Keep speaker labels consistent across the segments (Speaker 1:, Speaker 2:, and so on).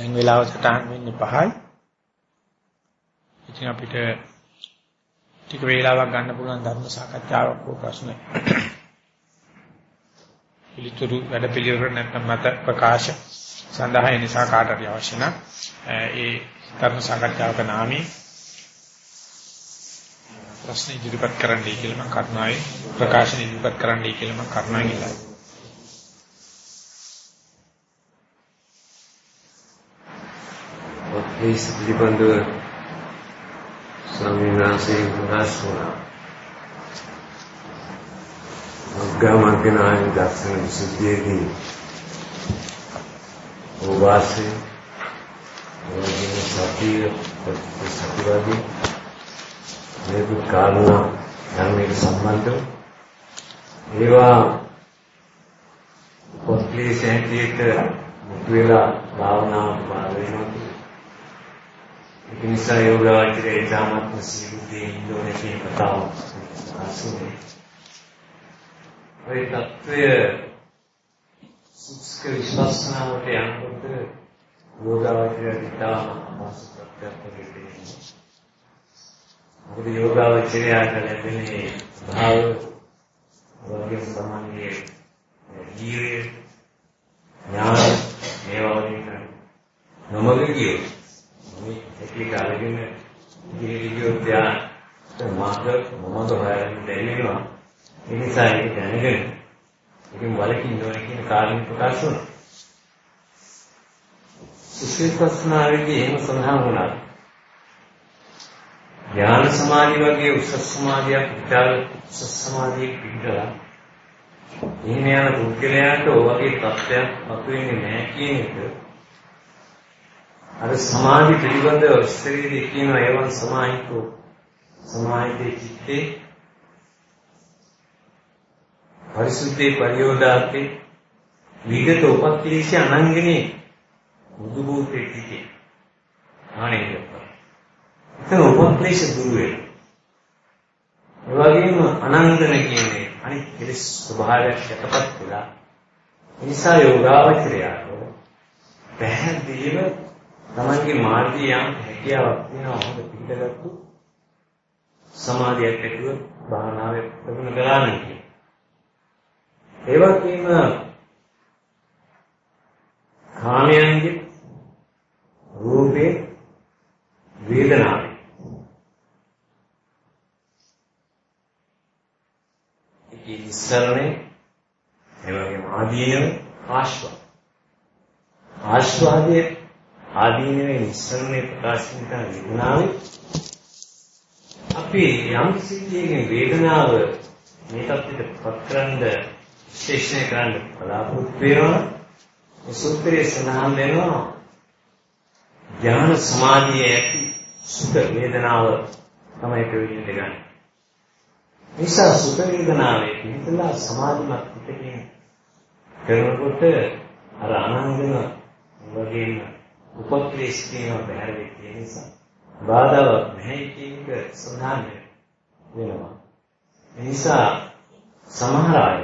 Speaker 1: දැන් වෙලාව සටහන් වෙන්නේ 5යි. ඉතින් අපිට ටික වේලාවක් ගන්න පුළුවන් ධර්ම සාකච්ඡාවක් හෝ ප්‍රශ්න පිළිතුරු වැඩ පිළිවෙල නැත්නම් මත ප්‍රකාශ සඳහා ඒ නිසා කාට හරි අවශ්‍ය නම් ඒ ධර්ම සාකච්ඡාවක නාමයෙන් ප්‍රශ්න ඉදිරිපත් කරන්නයි කියලා මම කරුණාවෙන් ප්‍රකාශන ඉදිරිපත් කරන්නයි කියලා මම කරුණාවෙන් ඉල්ලනවා.
Speaker 2: ඔත්පේස පිළිබඳව ස්වාමීන් වහන්සේ ප්‍රකාශ වුණා. මග්ගමග්ගනාය දර්ශන විසුද්ධියේදී ඕවාසේ ඔයගෙන සතිය ප්‍රතිසතිවාදී මේක කාරණා ධර්මයට සම්බන්ධව ඒවා පොත්ලේසෙන් තියෙට මුතු වෙලා භාවනාවට බාර වෙනවා ඒක නිසා යෝගාවචරය ඉතාමත් සියුම්දී ඉන්දෝනෙසිය කතාව අසුනේ. ඒ தත්වය සුස්ක විශ්වාසනාවට යනකොට යෝගාවචරය ඉතාම මොකද? යෝගාවචරයට ලැබෙන භාව වගේ සමානයේ ජීවේ ඥාන මේවා වගේ නමගියෝ මේ එක අරගෙන ගිහියෝ ධ්‍යාන මාර්ග මොනවද හොයන්න දෙන්නවා. ඒ නිසා ඒක දැනගෙන ඒකෙන් වලකින්න ඕනේ කියන කාරණේ ප්‍රකාශ වුණා. සුසීපස්නාවේදී එහෙම සඳහන් වුණා. ඥාන සමාධි වගේ උසස් සමාධියක් විචාර උසස් සමාධියක් පිටලා එහෙම යන පුද්ගලයාට ඔය වගේ තත්ත්වයක් මතුවෙන්නේ නැහැ කියන එක අර සමාධි පිළිබඳව ඉස්සරේදී කියන ඒවන් සමාහිතෝ. සමාහිතේ චිත්තේ පරිසුද්ධේ පරියෝදාතේ විගත උපක්ලේශ අනංගනේ බුදු භූතේ තිකේ ආනේ එතන උපක්ලේශ දුරු වෙනවා. ඒ වගේම අනංගන කියන්නේ අනිත් කෙලෙස් ස්වභාවයක් යටපත් වෙලා නිසා යෝගාවචරයට පැහැදිලිව තමන්ගේ මාර්ගයේ යම් හැකියාවක් තියෙනවා හොඳ පිළිගත්තු සමාධියක් ඇතුව භාවනාවේ ප්‍රගුණ කළා නම් ඒ වගේම කාමයන්ගේ රූපේ වේදනාවේ. ඒකේ ඉස්සරනේ ඒ වගේම ආදීනව ආශ්වාද ආශ්වාදයේ ආදීනවේ මිශ්‍රණය ප්‍රකාශන කරන වේදනාවේ අපි යම් සිද්ධියකින් වේදනාව මේ තත්ත්වයට පත්කරන විශේෂණය කරන්න බලාපොරොත්තු වෙනවා මේ සූත්‍රයේ සඳහන් වෙනවා ඥාන සමාධියේ ඇති සුඛ වේදනාව තමයි ප්‍රවිද්‍යට ගන්න. නිසා සුඛ වේදනාවේ පිටලා සමාධිමත් පිටකින් කරනකොට අර අනංගන වගේම උපක්ලේශ කියනවා බහැර වෙච්ච නිසා බාධාවක් නැහැ කියන එක සඳහන් වෙනවා. ඒ නිසා සමහර අය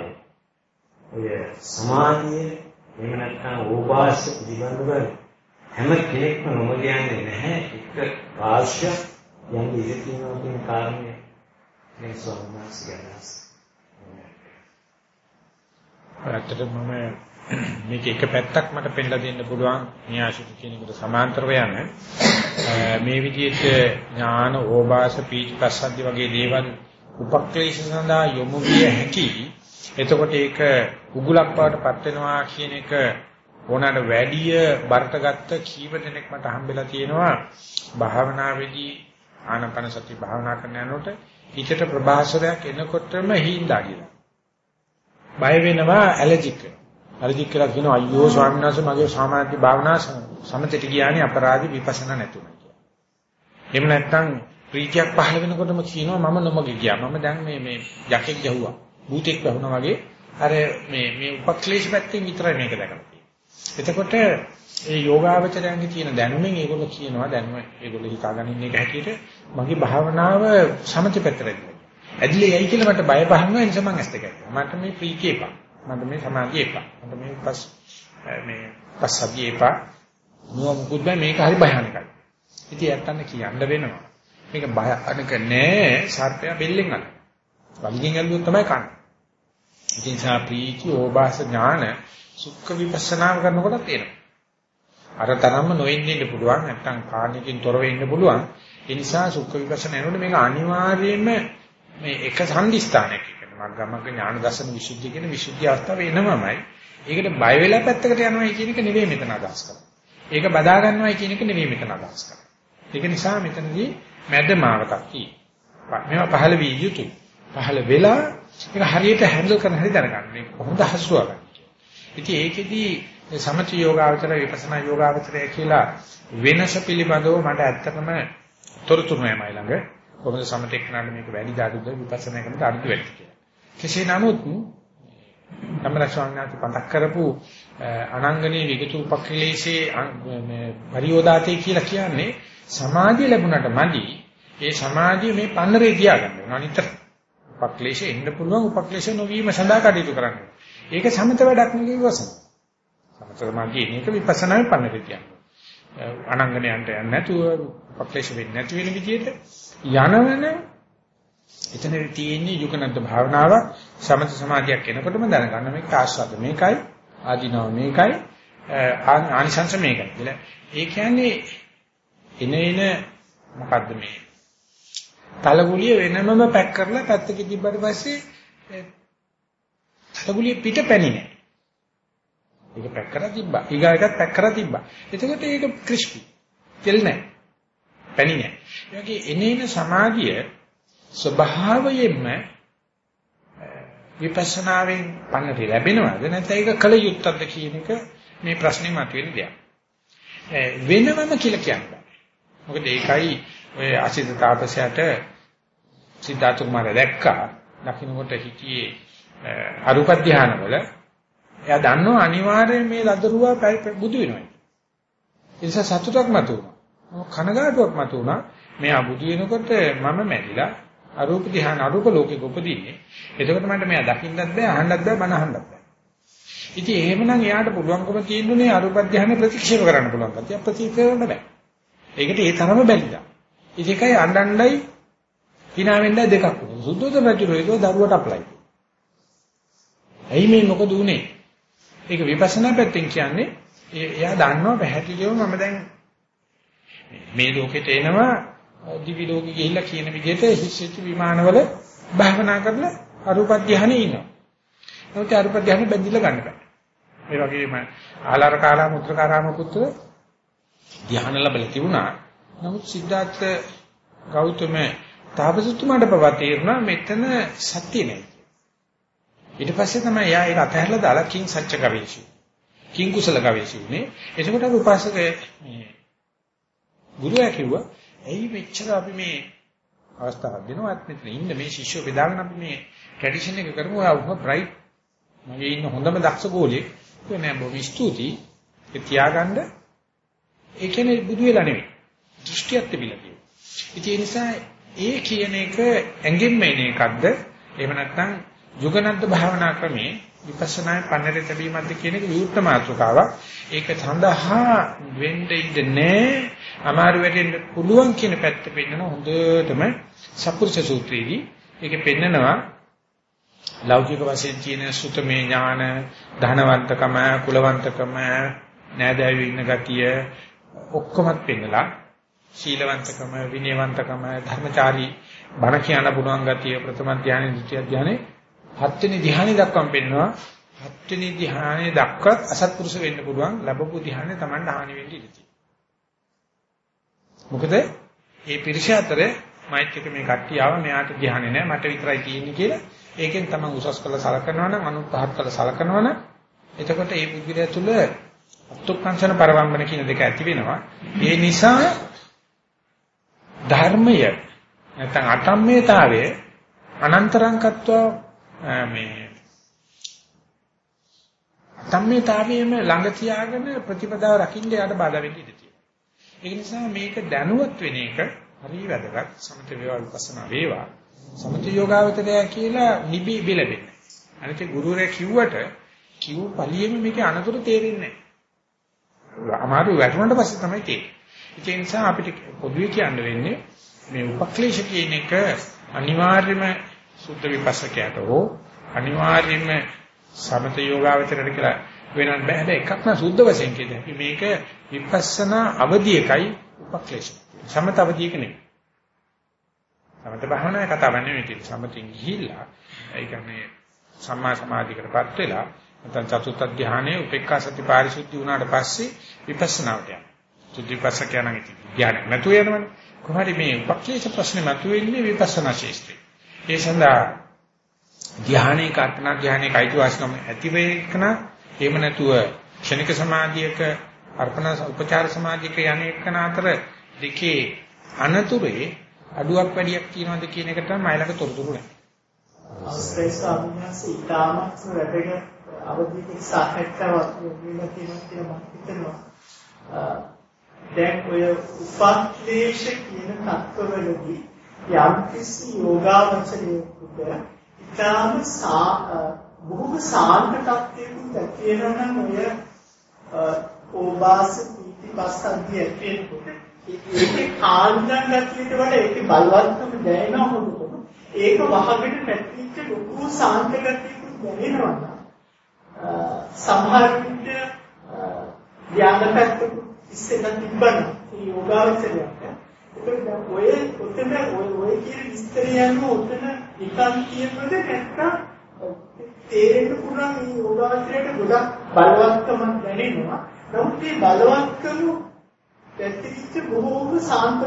Speaker 2: ඔය සමාධිය එහෙම නැත්නම් ඕපාස පිළිබඳව හැම කෙනෙක්ම නොමග යන්නේ නැහැ එක රාශිය යන්නේ ඉඳ තියෙනවා කියන කාරණය මේ ස්වාමීන් වහන්සේ ගැන.
Speaker 1: ඇත්තටම මම මේක එක පැත්තක් මට පෙන්නලා දෙන්න පුළුවන්. න්‍යාසිත කියන එකට සමාන්තරව යන මේ විදිහට ඥාන ඕභාස පීතිපස්සද්ධි වගේ දේවල් උපක්ලේශ සඳහා යොමු විය හැකි. එතකොට ඒක උගුලක් බවටපත් වෙනවා කියන එක ඕනකට වැඩිය බරට ගත්ත කීප දෙනෙක් මට හම්බෙලා තියෙනවා. භාවනාවේදී ආනපන සති භාවනා කරන යනකොට හිතට ප්‍රභාසරයක් එනකොටම හිඳා කියලා බය වෙනවා ඇලර්ජික් වෙනවා. අරජික් කියලා කියනවා අයියෝ ස්වාමීන් වහන්සේ මගේ සමාධි භාවනා සමතට ගියානේ අපරාධි විපස්සනා නැතුණා කියලා. එහෙම නැත්නම් ප්‍රීතියක් පහළ වෙනකොටම කියනවා මම නොමග ගියා. මම දැන් මේ මේ යකෙක් ගැහුවා. භූතෙක් වැහුණා වගේ අර මේ මේ උපක්ලේශ පැත්තෙන් විතරයි මේක දැකලා තියෙන්නේ. එතකොට ඒ යෝගාවචරයන්ගේ තියෙන දැනුමෙන් ඒගොල්ලෝ කියනවා දැනුම ඒගොල්ලෝ හිතාගෙන ඉන්න එක හැටියට මගේ භාවනාව සමථ පැත්තට ඇදිලේ යයි කියලා මට බය පහනවා ඒ නිසා මම ඇස් දෙක මට මේ ප්‍රීතිය එපා. මට මේ සමාධිය එපා. මට මේ පස් මේ පස්සද්ධිය එපා. නුව මුකුත් බෑ මේක හරි භයානකයි. ඉතින් යත්තන්න කියන්න වෙනවා. මේක භයානක නෑ සර්පයා බෙල්ලෙන් අල්ල. වලිගෙන් ඇල්ලුවොත් තමයි කන්නේ. ඉතින් සා ප්‍රීති ඕබාස ඥාන සුඛ විපස්සනා කරනකොට එනවා. අර තරම්ම නොඉන්න ඉන්න පුළුවන් නැත්නම් කාණිකින් තොරව ඉන්න පුළුවන්. ඒ නිසා සුඛ විපස්සනා එනකොට මේක අනිවාර්යයෙන්ම මේ එක සම්දිස්ථානයක් එකට මග්ගමග්ග ඥාන දර්ශන විසුද්ධිය කියන විසුද්ධි අවස්ථාව එනමමයි. ඒකට බය වෙලා පැත්තකට යනවා කියන එක නෙවෙයි මෙතන අදහස් කරන්නේ. ඒක බදා ගන්නවයි කියන එක නෙවෙයි මෙතන අදහස් කරන්නේ. ඒක නිසා මෙතනදී මැදමාවතක් තියෙනවා. මේවා පහළ විය යුතුයි. පහළ වෙලා ඒක හරියට හැන්ඩල් කරන්න හරි දැනගන්න. මේක කොහොමද හසුවා ගන්න. ඉතින් ඒකෙදී සමථ යෝගාවචර විපස්සනා යෝගාවචරය කියලා වෙනස පිළිබඳව මට ඇත්තටම තොරතුරු නෑමයි ළඟ. කොහොමද සමථ එක්කනන්න මේක වැඩි දාඩුද විපස්සනා කරනට අඩු වෙන්නේ කියලා. කෙසේ නමුත් සම්රක්ෂණාති පතක් කරපු අනංගනේ විගතු උපක්‍රලේශේ මේ පරියෝදාතේ කියලා කියන්නේ සමාධිය ලැබුණට මදි ඒ සමාධිය මේ පන්නරේ තියාගන්න ඕන අනිතර උපක්ලේශ එන්න පුළුවන් උපක්ලේශ නොවීම සඳහා කටයුතු කරන්න. ඒක සමත වැඩක් නෙවෙයි වසන. සමත සමාධිය එනක විපස්සනාවේ පන්නරේ තියන්න. අනංගනයන්ට යන්නේ නැතුව උපක්ලේශ වෙන්නේ නැති වෙන විදිහට යනවන එතන තියෙන්නේ යුගනද්ද භාවනාව සමත සමාධියක් එනකොටම දැනගන්න මේක ආස්වාද මේකයි ආධිනව මේකයි ආනිසංස මේකයි. ඒ කියන්නේ එන එන මොකද්ද මේ තලගුලිය වෙනමම පැක් කරලා පැත්තක තිබ්බට පස්සේ තලගුලිය පිට පැණි නෑ. ඒක පැක් කරලා තිබ්බා. ඊගා එකත් පැක් කරලා තිබ්බා. එතකොට ඒක ක්‍රිස්පි. තෙල් නෑ. පැණි නෑ. ඒ වගේ එනේන සමාධිය ස්වභාවයෙන්ම විපස්සනාවෙන් පන්නරි ලැබෙනවද නැත්නම් ඒක කල යුත්තක්ද කියන එක මේ ප්‍රශ්නේ මතුවෙන දෙයක්. වෙනමම කියලා කියන්නේ. මොකද ඒකයි ඔය අසිත තාපසයට සිද්ධාර්ථ කුමාරයා දැක්කා. දකින්නකොට හිතියේ අරූප ධානවල එයා දන්නවා අනිවාර්යයෙන් මේ ලදරුවා බුදු වෙනවා. ඒ නිසා සතුටක් මතුවුණා. කනගාටුවක් මතුවුණා. මෙයා බුදු වෙනකොට මම මැරිලා අරූප ධ්‍යාන අරූප ලෝකෙක උපදීන්නේ. එතකොට මට මෙයා දකින්නත් බෑ අහන්නත් බෑ බන අහන්නත් බෑ. ඉතින් එහෙමනම් එයාට පුළුවන්කම තියෙනුනේ අරූප ධ්‍යාන ප්‍රතික්ෂේප කරන්න පුළුවන් කතිය ප්‍රතික්ෂේප කරන්න බෑ. ඒකට ඒ තරම බැලිලා. ඉතිකයි අඬණ්ඩයි hina වෙන්නයි දෙකක් වුණා. සුද්ධෝදන රජු ඒක දරුවට අප්ලයි. ඇයි මේ මොකද උනේ? ඒක විපස්සනා පැත්තෙන් කියන්නේ එයා දන්නවා පැහැදිලිවම මම දැන් මේ ලෝකෙට එනවා දිවි ලෝකෙ ගිහිල්ලා කියන විදිහට හිස්සිච්ච විමානවල භාවනා කරලා අරූප ධානයේ ඉන්නවා. නමුත් අරූප ධානය බැඳිලා ගන්න බෑ. ඒ වගේම ආලාර කාලා මුත්‍රකාරාම පුත්‍ර ධානය ලැබලා තිබුණා. නමුත් සිද්ධාර්ථ ගෞතම තාපසතුමාට පවා තේරුණා මෙතන සත්‍ය නෑ. ඊට පස්සේ තමයි යා ඒක අතහැරලා දාලා කිං සත්‍ය ගවේෂි. කිං කුසල ගවේෂි උනේ. එතකොට අපි උපාසක මේ ගුරුයා කිව්වා ඇයි මෙච්චර අපි මේ අවස්ථාවක් දෙනවත් මෙතන ඉන්න මේ ශිෂ්‍යෝ බෙදාගෙන අපි මේ ට්‍රැඩිෂන් එක කරමු. ඔයා උහ බ්‍රයිට් මගේ ඉන්න හොඳම දක්ෂ ගෝලියෙක්. ඒක නෑ බොහොම ස්තුතියි. ඒ තියාගන්න ඒ කියන්නේ බුදු වෙලා නෙවෙයි. දෘෂ්ටියක් තිබිලා තියෙනවා. ඉතින් ඒ නිසා ඒ කියන එක ඇඟින්ම එන එකක්ද? එහෙම නැත්නම් යුගනන්ත භාවනා ක්‍රමේ විපස්සනා පන්නරේ තැබීමක්ද කියන එක විවුර්ත මාතෘකාවක්. ඒක සඳහා වෙන්න ඉඳ නෑ. අමාරු වෙන්න පුළුවන් කියන පැත්ත පෙන්නන හොඳටම සප්පුරුෂ සූත්‍රයේදී ඒකේ පෙන්නනවා ලෞකික වශයෙන් තියෙන සුතමේ ඥාන, ධනවන්තකම, කුලවන්තකම, නෑදෑයෝ ඉන්න ගතිය ඔක්කොමත් පෙන්නලා ශීලවන්තකම, විනයවන්තකම, ධර්මචාරී බණ කියන්න පුළුවන් ගතිය ප්‍රථම ධානය, ද්විතිය ධානය, හත්වෙනි ධානය දක්වාම පෙන්නනවා. හත්වෙනි ධානය දක්වත් අසත්පුරුෂ වෙන්න පුළුවන් ලැබපු ධානය Taman හානි වෙන්න ඉඩ මොකද? මේ පිරිස අතර මෛත්‍රික මේ කට්ටිය ආව මෙයාට ධානය නෑ මට විතරයි තියෙන්නේ කියලා. ඒකෙන් Taman උසස් කළ සලකනවා නම් අනුත් පහත් කළ සලකනවා නම් එතකොට මේ පුද්ගලයා තුල අත්ත්ුක්කංශන පරවම්බන කියන දෙක ඇති වෙනවා. ඒ නිසා ධර්මය නැත්නම් අටම්මේතාවය අනන්තරංකත්ව මේ අටම්මේතාවයේම ළඟ තියාගෙන ප්‍රතිපදාව රකින්න යාට බාධා වෙන්න ඉඩ තියෙනවා. ඒ නිසා මේක දැනුවත් වෙන එක හරි වැදගත්. සමථ වේවා විපස්සනා වේවා. සමථ යෝගාවතරය කියලා නිබි බිලෙන්නේ. අනිත් ගුරුවරයා කිව්වට කිව් පළියෙම මේකේ අනතුරු තේරෙන්නේ නැහැ. අමාරු වැටුණාට පස්සේ තමයි තේරෙන්නේ. ඒ නිසා අපිට පොදුවේ කියන්න වෙන්නේ මේ උපක්ලේශ කියන එක අනිවාර්යයෙන්ම සුද්ධ විපස්සකයට හෝ අනිවාර්යයෙන්ම සමත යෝගාවචරයට කියලා වෙනත් බෑ. හැබැයි එකක් නම් සුද්ධ වශයෙන් කියන්නේ මේක විපස්සනා අවධියකයි උපක්ලේශ. සමත අවධියක නෙවෙයි. සමත භාවනාවේ කතාවක් නෙවෙයි තියෙන්නේ. සමතින් ගිහිල්ලා ඒ කියන්නේ සම්මා සමාධියකටපත් වෙලා නැත්නම් චතුත්ථ ධානයේ උපේක්ඛා සති පාරිශුද්ධි වුණාට පස්සේ විපස්සනාවට යනවා. සුද්ධ විපස්සක යන ධානය. නැතු වෙනවනේ. කොහොමද මේ උපක්ලේශ ප්‍රශ්නේ මතුවෙන්නේ විපස්සනා ශේෂ්ත්‍රේ. ඒ සඳහා ධානයේ කල්පනා ධානයේ කයිතු වාසනම ඇති වේකන එහෙම නැතුව ක්ෂණික සමාධියක අර්පණ උපචාර සමාධියක යන්නේකන අතර දෙකේ අනතුරේ අඩුවක් වැඩියක් තියෙනවද කියන එක තමයි මයිලක තොරතුරු නැහැ.
Speaker 3: අවස්ථේස අභ්‍යාස ඉතාමත් වැදගත් අවධියක සාකච්ඡාවක් වෙන්න තියෙනවා කියලා මම හිතනවා. දැන් ඔය උපක්ලේශ කියන තත්ත්වවලදී යම් කිසි යෝගාවචරයෙකුට ඉතාම බොහොම සාන්ත තත්ත්වයකින් දැකියනවා නම් ඔය ඕබාස පීතිපස්සන්දී ඇතිවෙනකොට ඒකේ කාන්දන් ගැතියට වඩා ඒකේ බලවත්කම දැනෙනවා හොඳට. ඒක වහගෙන පැතිච්ච ලොකු සාන්ත ගැතියකුත් දැනෙනවා. සමහර විට ධ්‍යාන පැත්තක ඉස්සෙල්ලා තිබ්බනම් මේ යෝගාවචරයට ඒකට ඔය ඔතන ඔය ඔය කියන විස්තරය යනවා ඔතන නිකන් කියනද නැත්නම් තේරෙන්න පුළුවන් මේ යෝගාවචරයට ගොඩක් බලවත්කමක් දැනෙනවා නමුත් මේ බලවත්කම පැතිරිච්ච බොහෝම සාන්ත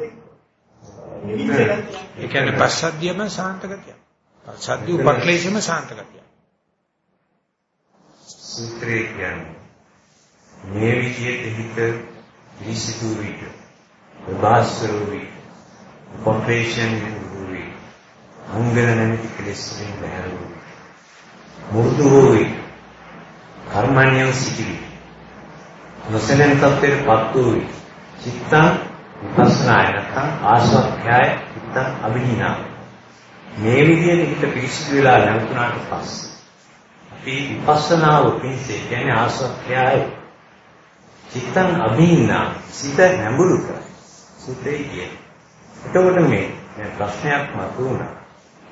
Speaker 3: එක්ක
Speaker 1: ඒ කියන්නේ පස්සද්ධියම සාන්ත ගතිය. පස්සද්ධි උපක්ලේශම සාන්ත ගතිය.
Speaker 2: සූත්‍රය කියන්නේ මේ විදිහට හිත විසිතු විට ප්‍රබාස්තර විට කොම්ප්‍රේෂන් විට අංගල නැමැති කෙලෙස් වලින් බැහැරු මුරුදු වූ කර්මණ්‍යව සිටිවි නොසලෙන තත්ත්වයට පත් වූ චිත්තං විපස්සනාය නැත්නම් ආස්වාක්ඛ්‍යය චිත්තං අභිහිනා මේ විදිහට හිත පිරිසිදු වෙලා නැවතුනාට පස්සේ අපි විපස්සනාව පිණිස කියන්නේ ආස්වාක්ඛ්‍යය චිත්තං අභින්නා සිත නැඹුරු කරයි. සිතේ කිය. එතකොට මේ ප්‍රශ්නයක් මතුවුණා.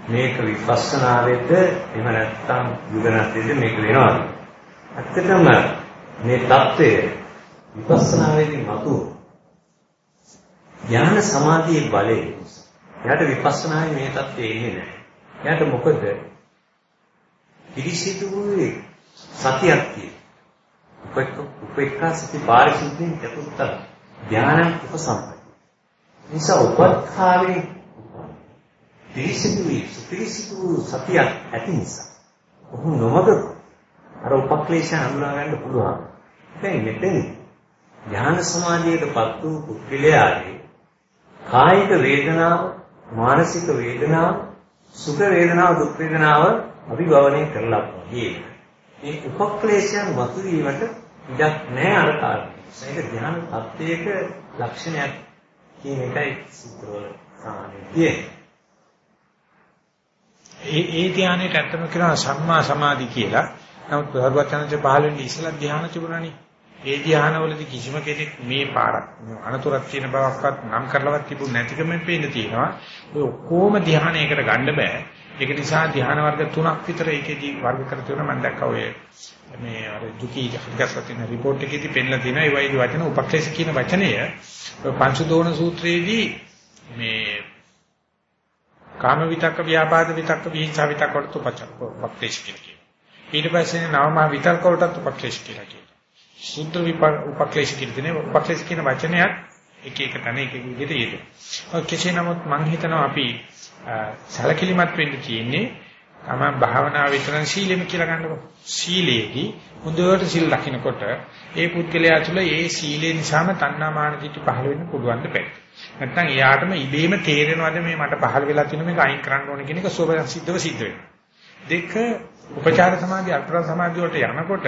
Speaker 2: මේක විපස්සනාවේද එහෙම නැත්නම් යුගනත්තේද මේක වෙනවද? ඇත්තටම මේ தත්ත්වය විපස්සනාවේදී මතුවුණා. ඥාන සමාධියේ බලය. එයාට විපස්සනාවේ මේ தත්ත්වය එන්නේ නැහැ. එයාට මොකද? පිරිසිදු වූ සතියක් තියෙනවා. උපේක්ඛා සති පාරිශුද්ධිය චතුත්ථ ධානය උපසම්පද. නිසා උපත්ඛාවේ පිරිසිදු පිරිසිදු සතියක් ඇති නිසා ඔහු නොමග අර උපක්ලේශ හඳුනා ගන්න පුළුවන්. දැන් මෙතන ඥාන සමාධියටපත් වූ පුද්ගලයාගේ කායික වේදනාව, මානසික වේදනාව, සුඛ වේදනාව, දුක් වේදනාව අභිභවනය කරලා වගේ මේ උපක්ලේශයන් වතුවීමට ඉඩක් නැහැ අර කාරණේ. ඒක ධ්‍යාන තත්ත්වයක ලක්ෂණයක් කියන එකයි සූත්‍රවල සාමාන්‍යයෙන් තියෙන්නේ.
Speaker 1: ඒ ඒ ධ්‍යානෙට ඇත්තම කියනවා සම්මා සමාධි කියලා. නමුත් භගවත්චන්දේ පහළ වෙන්නේ ඉස්සලා ධ්‍යාන තිබුණානේ. ඒ ධ්‍යානවලදී කිසිම කෙනෙක් මේ පාරක් අනතුරක් තියෙන බවක්වත් නම් කරලවත් තිබුණ නැතිකමෙන් පේන්න තියෙනවා. ඔය ඔක්කොම ධ්‍යානයකට ගන්න බෑ. ඒක නිසා ධ්‍යාන වර්ග තුනක් විතර ඒකෙදී වර්ග කර තියෙනවා මම දැක්කා ඔය මේ අර දුකී හර්ගසතින report එකේදී පෙන්නලා තියෙනවා ඒ වගේ වචන උපක්ලේශ කියන වචනය පංචදෝන සූත්‍රයේදී මේ කාම විතක්ක ව්‍යාපාද විතක්ක විහිංසා විතක්ක වලට උපක්ලේශ කියලා කියනවා. ඊට පස්සේ නවම විතර්ක වලටත් උපක්ලේශ කියලා කියනවා. සුද්ධ උපක්ලේශ කියන උපක්ලේශ කියන වචනයක් එක එක තැන එක එක විදිහට යෙදෙනවා. කෙසේ නමුත් මම හිතනවා අපි සැලකිලිමත් වෙන්න තියෙන්නේ තමයි භාවනාව විතරන් සීලෙම කියලා ගන්නකො. සීලේදී හොඳට සිල් රකින්නකොට ඒ පුද්ගලයා තුළ ඒ සීලේ නිසාම තණ්හා මාන දිටි පහළ වෙන්න පුළුවන් දෙයක්. නැත්නම් එයාටම ඉබේම තේරෙනවද මේ මට පහළ වෙලා තියෙන මේක අයින් කරන්න ඕන කියන එක සෝබයන් සිද්ධව සිද්ධ වෙනවා. දෙක උපචාර සමාධි අට්ඨ සමාධි වලට යනකොට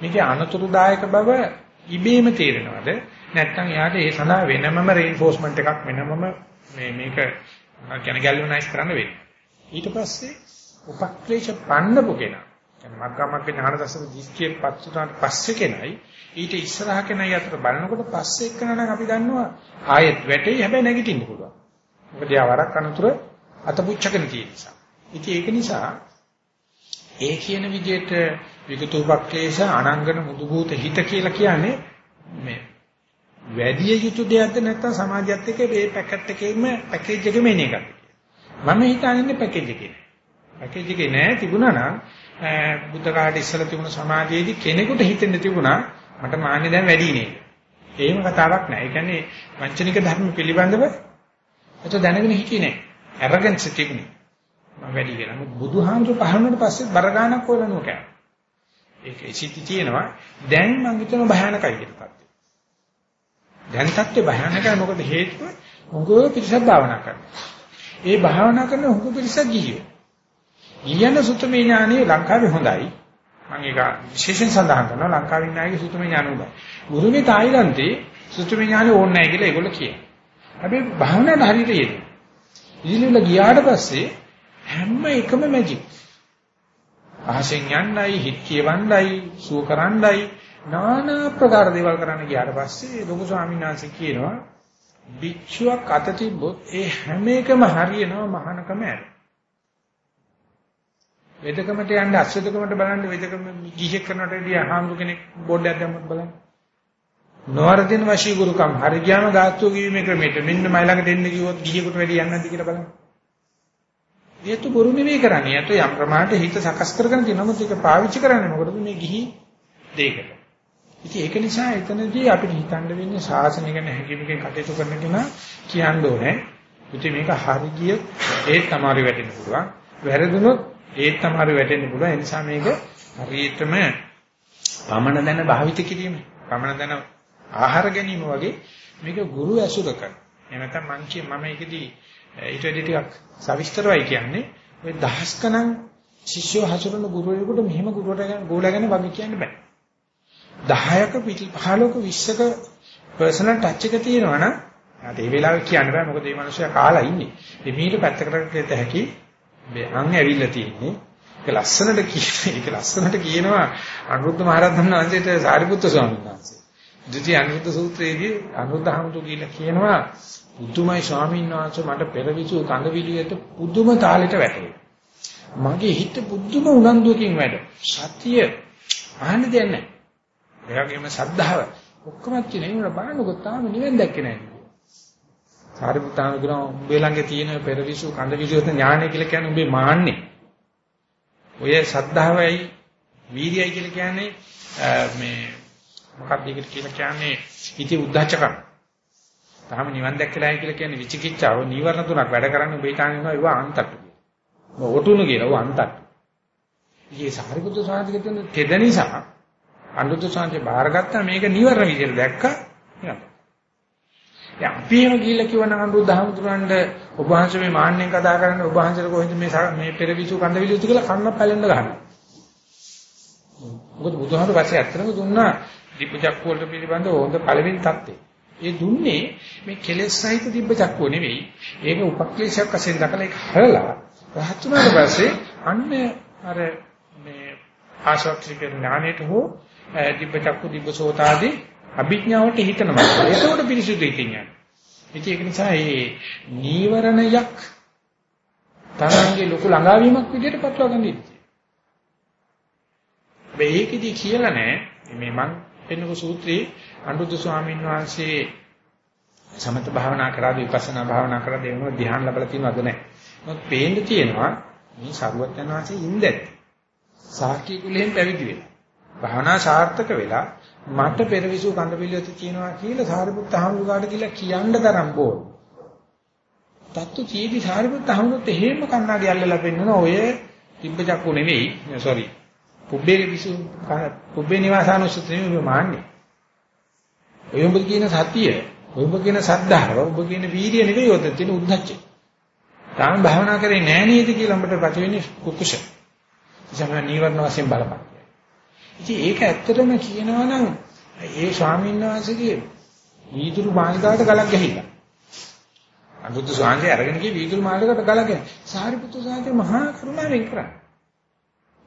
Speaker 1: මේකේ අනතුරුදායක බව ඉබේම තේරෙනවද? නැත්නම් එයාට ඒ සඳහා වෙනමම රේන්ෆෝස්මන්ට් එකක් වෙනමම මේ මේක කියන ගැල්වනයිස් කරන්න වෙන්නේ. ඊට පස්සේ උපක්ලේශ පන්නපු කෙනා කියන්නේ මග්ගමග්ග ඥාන දර්ශන දිස්ත්‍රික්කේ පත්තුනාට පස්සේ කෙනයි ඊට ඉස්සරහ කෙනයි අතර බලනකොට පස්සේ එක්කන නම් අපි දන්නවා ආයෙත් වැටේ හැබැයි නැගිටින්න පුළුවන්. මොකද යා වරක් අනතුර අතපුච්චකන තියෙන නිසා. ඉතින් ඒක නිසා ඒ කියන විදිහට විකතෝපක්ලේශ අනංගන මුදුභූත හිත කියලා කියන්නේ මේ වැඩි යුතු දෙයක්ද නැත්නම් සමාජයත් එක්ක මේ පැකට් එකේම පැකේජ් එකේම එන එකක්ද මම හිතන්නේ පැකේජ් එකේ. පැකේජ් එකේ නෑ තිබුණා නම් බුද්ධ කාලේ ඉස්සලා තිබුණ සමාජයේදී කෙනෙකුට හිතෙන්න තිබුණා මට මාන්නේ දැන් වැඩි නේ. එහෙම කතාවක් නෑ. ඒ කියන්නේ වංචනික ධර්ම පිළිබඳව ඒක දැනගෙන හිටියේ නෑ. ඇරගන්ස් තිබුණේ. මම වැඩි කියලා. මොකද බුදුහාමුදුරු පහළනට පස්සේ බර ගානක් කොලනුව කෑ. ඒක ඉසිති තියෙනවා. දැන් මම හිතන භයානකයි කියලා. දැන් තත්ත්වේ භයානකයි මොකද හේතුව මොකෝ පිරිසක් භාවනා කරනවා. ඒ භාවනා කරන හුඟ පිරිසක් ගිහියෝ. ගියන සුතමේ ඥානෙ ලංකාවේ හොඳයි. මම ඒක විශේෂයෙන් සඳහන් කරනවා ලංකාවේ ඉන්නයිගේ සුතමේ ඥාන හොඳයි. ගුරුමේ තායිලන්තේ සුතමේ ඥානෙ ඕනේ නැහැ කියලා ඒගොල්ලෝ කියනවා. හැබැයි භාවනාවට හරියට යෙදෙනවා. ඉතින් ගියාට පස්සේ හැම එකම මැජික්. අහසෙන් යන්නයි, හිත කියවන්නයි, සුව කරන්නයි, নানা ප්‍රකාර දේවල් කරන්න ගියාට පස්සේ ලොකු ස්වාමීන් වහන්සේ කියනවා භික්ෂුවක් අත තිබ්බොත් ඒ හැම එකම හරියනවා මහානකම ඇර. වේදකමට යන්න අස්වදකමට බලන්න වේදකම ගිහික් කරනට එදී අහාමුදුර කෙනෙක් බෝඩයක් දැම්මත් බලන්න. නොවරදින වශී ගුරුකම් හරි ගියාම ගාස්තුව කිවීමේ ක්‍රමයට මෙන්න මයි ළඟට එන්න කිව්වොත් ගිහියෙකුට වැඩි යන්නේ නැද්ද කියලා බලන්න. ඒත් බොරු නෙවෙයි කරන්නේ. ඒත් යම් ප්‍රමාණයට හිත සකස් කරගෙන තියෙනවා. නමුත් ඒක පාවිච්චි කරන්නේ මොකටද මේ ගිහි දෙයකට. ඉතින් ඒක නිසා එතනදී අපිට හිතන්න වෙන්නේ ශාසනය ගැන හැකියමකින් කටයුතු කරන කෙනා කියන්න ඕනේ. ඉතින් මේක හරි ගිය ඒත් තමයි වැටෙන්න පුළුවන්. වැරදුනොත් ඒත් තමයි වැටෙන්න පුළුවන්. ඒ නිසා මේක හරියටම පමණ දැන භාවිත කිරීම. පමණ දැන ආහාර ගැනීම වගේ මේක ගුරු ඇසුරක. එහෙම නැත්නම් මං කිය මම ඒකදී ඊට වැඩි ටිකක් සවිස්තරවයි කියන්නේ ඔය දහස් ගණන් ශිෂ්‍යෝ හසුරන ගුරුවරයෙකුට මෙහෙම ගුරුවරයා ගැන ගෝලා ගැන වගේ කියන්න බෑ. 10ක 15ක 20ක පර්සනල් ටච් එක තියෙනවා නම් ආට ඒ වෙලාවේ කියන්න බෑ මොකද මේ මිනිස්සයා කාලා ඉන්නේ. මේ මීට පැත්තකට දෙත හැකි මේ අං ඇවිල්ලා තියෙන්නේ. ඒක ලස්සනට කියන ඒක ලස්සනට කියනවා අනුරුද්ධ මහරහතන් වහන්සේට සාරිපුත්‍ර ස්වාමීන් වහන්සේ. ද්විතීයි අනුරුද්ධ සූත්‍රයේදී අනුරුද්ධ හමුතු කියලා කියනවා පුදුමයි ස්වාමීන් වහන්සේ මට පෙරවිසු කඳවිලියට පුදුම තාලෙට වැටේ. මගේ හිත පුදුම උනන්දුවකින් වැඩ. සතිය අහන්න දෙයක් නැහැ. ඒ වගේම සද්ධාව ඔක්කොම කියන ඒවල බලනකොට තාම නිවන් දැක්කේ නැහැ. සාරිපුත්තාන කියනවා උඹේ ළඟ තියෙන පෙරවිසු කඳවිලියට ඥානය කියලා කියන්නේ උඹේ මාන්නේ. ඔය සද්ධාවයි වීර්යයි කියලා කියන්නේ මේ මොකක්ද ඒකට කියලා කියන්නේ ඉති උද්දච්චකම්. තාම නිවන් දැක්කලා කියලා කියන්නේ විචිකිච්ඡාව නීවරණ තුනක් වැඩ කරන්නේ උඹේ තාන වෙනවා ඒවා අන්තට්ටු. ඔටුනු කියලා ඒවා අන්තට්ටු. ඊයේ සාරිපුත්‍ර සාන්තික කියන තෙද නිසා අනුරුද්ධ සාන්තිය බාරගත්තා මේක නීවරණ විදියට දැක්කා. නිකන්. දැන් අපි එහෙම ගිහිල්ලා කිව්වනම් අනුරුද්ධ හමුදුරන්ට ඔබ වහන්සේ මේ මාන්නෙන් කතා කරන්නේ ඔබ වහන්සේට කොහෙන්ද මේ මේ පෙරවිසු කන්දවිලියුත් කියලා කන්න පැලෙන්න ගහනවා. මොකද බුදුහාමුදුරුවෝ පස්සේ ඇත්තටම දුන්නා දිබ්බ චක්ක වලට පිළිබඳව හොඳ පළවෙනි தත්ත්වය. ඒ දුන්නේ මේ කෙලෙස් සහිත දිබ්බ චක්කුව නෙවෙයි. ඒක උපක්ලේශයක් වශයෙන් දකලා ඒක හරලා රහත් වුණාට පස්සේ අන්න අර මේ ආශාක්ෂික ඥානෙට හෝ දිබ්බ චක්කු දිබ්බ සෝතාදී අභිඥාවට හිතනවා. ඒකෝට පිරිසුදු ඉතින් යනවා. ඒක නිසා මේ නීවරණයක් තරංගේ ලොකු ළඟාවීමක් විදිහට පටලවා ගන්න ඉන්නේ. මේකෙදි කියලා නෑ මේ මං පෙන්නපු සූත්‍රයේ අනුරුද්ධ ස්වාමීන් වහන්සේ සමත භාවනා කරා විපස්සනා භාවනා කරා දෙවන ධ්‍යාන ලැබලා තියෙනවද නැහැ. මොකද පේන්න තියෙනවා මේ සරුවත්යන් වහන්සේ ඉඳද්දි සාක්ෂි කුලයෙන් පැවිදි වෙලා. භාවනා සාර්ථක වෙලා මට පෙරවිසු කඳ පිළිවෙත තියෙනවා කියලා සාරිපුත්ත හාමුදුරුවෝ කියලා කියන්න තරම් බෝල්. තත්තු චීදි සාරිපුත්ත හාමුදුරුවෝ එහෙම කන්නාඩි අල්ලලා පෙන්නන ඔය තිබ්බ චක්කු නෙවෙයි සෝරි පුබ්බේ විසු පුබ්බේ නිවාසානුස්සතිය නෙවෙයි මාන්නේ. ඔය ඔබ කියන සතිය, ඔබ කියන සද්ධාව, ඔබ කියන වීර්ය නෙවෙයි ඔතන තියෙන උද්දච්චය. තාම භාවනා කරේ නෑ නේද කියලා අපිට ප්‍රතිවෙන්නේ කුකුෂ. ඉතින් නීවරණ වශයෙන් බලපන්. ඉතින් ඒක ඇත්තටම කියනවා නම් ඒ ස්වාමීන් වහන්සේගේ වීදුරු මාලිකාවට ගලක් ගහිලා. අනුරුද්ධ ස්වාමීන් අරගෙන ගිය වීදුරු මාලිකාවට ගලක් ගහන. සාරිපුත්‍ර සාන්තේ මහා කරුණාවෙන් කරා.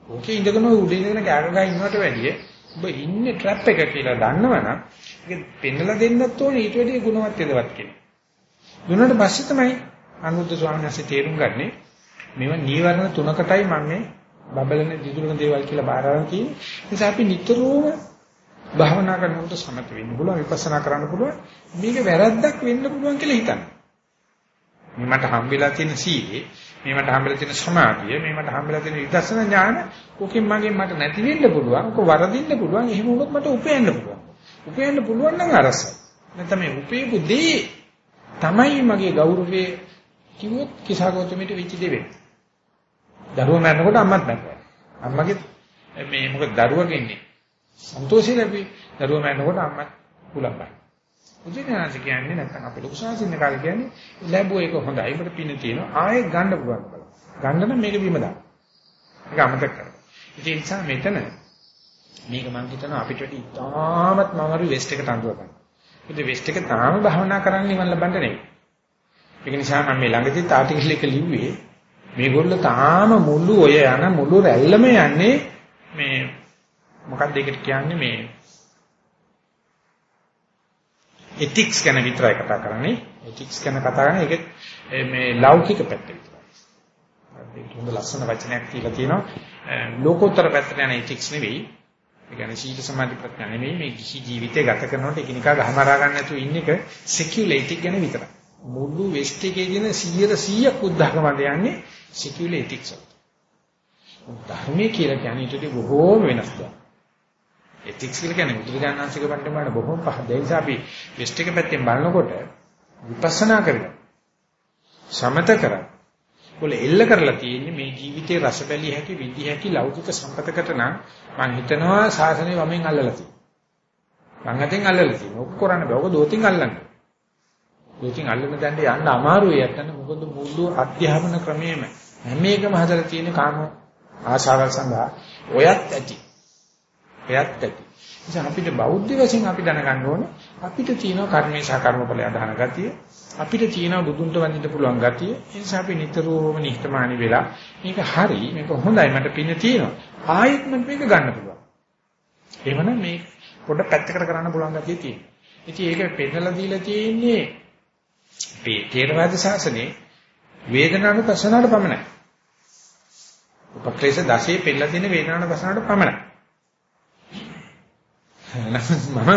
Speaker 1: ඕකේ ඉඳගෙන උඩ ඉඳගෙන කෑග ගහ ඉන්නවට වැඩිය ඔබ ඉන්නේ ට්‍රැප් එක කියලා දන්නවනම් ඒක පෙන්නලා දෙන්නත් ඕනේ ඊට වැඩිය ගුණවත් යදවත් කෙනෙක්. දුන්නට පස්සේ තමයි අනුරුද්ධ ස්වාමීන් වහන්සේ තේරුම් ගන්නේ මේවා නීවරණ තුනකටයි මම මේ බබලන දිදුලන දේවල් කියලා බාර ගන්න තියෙන්නේ. ඒ නිසා අපි නිතරම භාවනා කරනකොට සමත වෙන්න පුළුවන් විපස්සනා කරන්න පුළුවන් මේක වැරද්දක් වෙන්න පුළුවන් කියලා හිතන්න. මේ මට හම්බෙලා තියෙන සීලේ මේ මට හම්බෙලා තියෙන සමාධිය මේ මට හම්බෙලා තියෙන විදර්ශන ඥාන කොකින් මගෙන් මට නැති වෙන්න පුළුවන් කො වරදින්න පුළුවන් එහෙම වුණොත් මට උපයන්න පුළුවන්. උපයන්න පුළුවන් නම් අරසයි. නැත්නම් මේ උපේපු දේ තමයි මගේ ගෞරවයේ කිව්වොත් කිසాగෞතමීට වෙච්ච දේ වෙන්නේ. දරුවා මරනකොට අම්මත් මැරුවා. අම්මගේ මේ මොකද දරුවගේ ඉන්නේ සන්තෝෂේ ලැබි දරුවා මරනකොට අම්මත් කුලම්බයි. උදිනාස කියන්නේ නැත්නම් අපේ ලොකු ශාසනය කාලේ කියන්නේ ලැබුව එක හොඳයි. ඒකට පින තියෙනවා. ආයෙ ගන්න පුළුවන් බලන්න. ගන්න නම් මේක බීම දාන්න. ඒක අමතක කරන්න. ඒ නිසා මෙතන මේක මම හිතනවා අපිට වැඩි ඉතාමත් මමරු වෙස්ට් එකට අඳුර ගන්න. මොකද වෙස්ට් එක තාම භවනා කරන්න නිවන් ලබන්න නෙවෙයි. ඒක නිසා මම මේ ළඟදී ආටිකල් එක ලිව්වේ මේගොල්ලෝ තාම මුළු ඔය යන මුළු රැල්ලම යන්නේ මේ මොකක්ද ඒකට කියන්නේ මේ ethics ගැන විතරයි කතා කරන්නේ. ethics ගැන කතා කරන්නේ ඒක මේ ලෞකික පැත්ත විතරයි. ඒක හොඳ ලස්සන වචනයක් කියලා තියෙනවා. ලෝකෝත්තර පැත්තට යන ethics නෙවෙයි. ඒ කියන්නේ සීල සමාධි ප්‍රඥා නෙවෙයි මේ කිසි ජීවිතේ ගත කරනකොට එකිනෙකා ගහමරා ගන්න නැතුව ඉන්න එක secular ethics ගැන විතරයි. මුළු වෙස්ට් එකේ දින 100 100ක් උද්දාහකමද යන්නේ secular ethics වලට. ධර්මයේ කියලා කියන්නේ ඊට බොහෝම වෙනස් දෙයක්. ethics කියලා කියන්නේ බුදුරජාණන් වහන්සේගේ පඬිතුමාට බොහොම පහද. ඒ නිසා අපි වෙස්ට් එක පැත්තෙන් බලනකොට විපස්සනා කරලා සමත කරා. කොල එල්ල කරලා තියෙන්නේ මේ ජීවිතේ රස බැලිය හැකි විදි හැකි ලෞකික සම්පතකට නම් මම හිතනවා සාසනය වමෙන් අල්ලලා තියෙනවා. මං අතෙන් අල්ලලා තියෙනවා. ඔක් කරන්න බෑ. ඔක දෝතින් අල්ලන්න. දෝතින් අල්ලන දැන්න යන්න අමාරුයි යන්න. මොකද මුළු අධ්‍යාපන ක්‍රමයේම හැම එකම හදලා තියෙන කාම ආශාවල් සඳහා ඔයත් ඇති. එයත් ඇති. ඉතින් අපිට බෞද්ධ වශයෙන් අපි දැනගන්න ඕනේ අපිට තියෙන කර්මේශා කර්මඵල අදහන ගතිය අපිට තියෙන බුදුන්ට වඳින්න පුළුවන් ගතිය ඒ නිසා අපි නිතරම නිහතමානී වෙලා මේක හරි මේක හොඳයි මට පින තියෙනවා ආයෙත් මට මේක ගන්න පුළුවන් එහෙමනම් මේ පොඩ පැත්තකට කරන්න පුළුවන් ගතිය තියෙනවා ඉතින් ඒක පෙන්නලා දීලා තියෙන්නේ මේ තේරවාද ශාසනයේ වේදනානුපස්සනාවට පමණයි උපක්ලේශ 10 පෙන්නලා තියෙන වේදනානුපස්සනාවට පමණයි. මම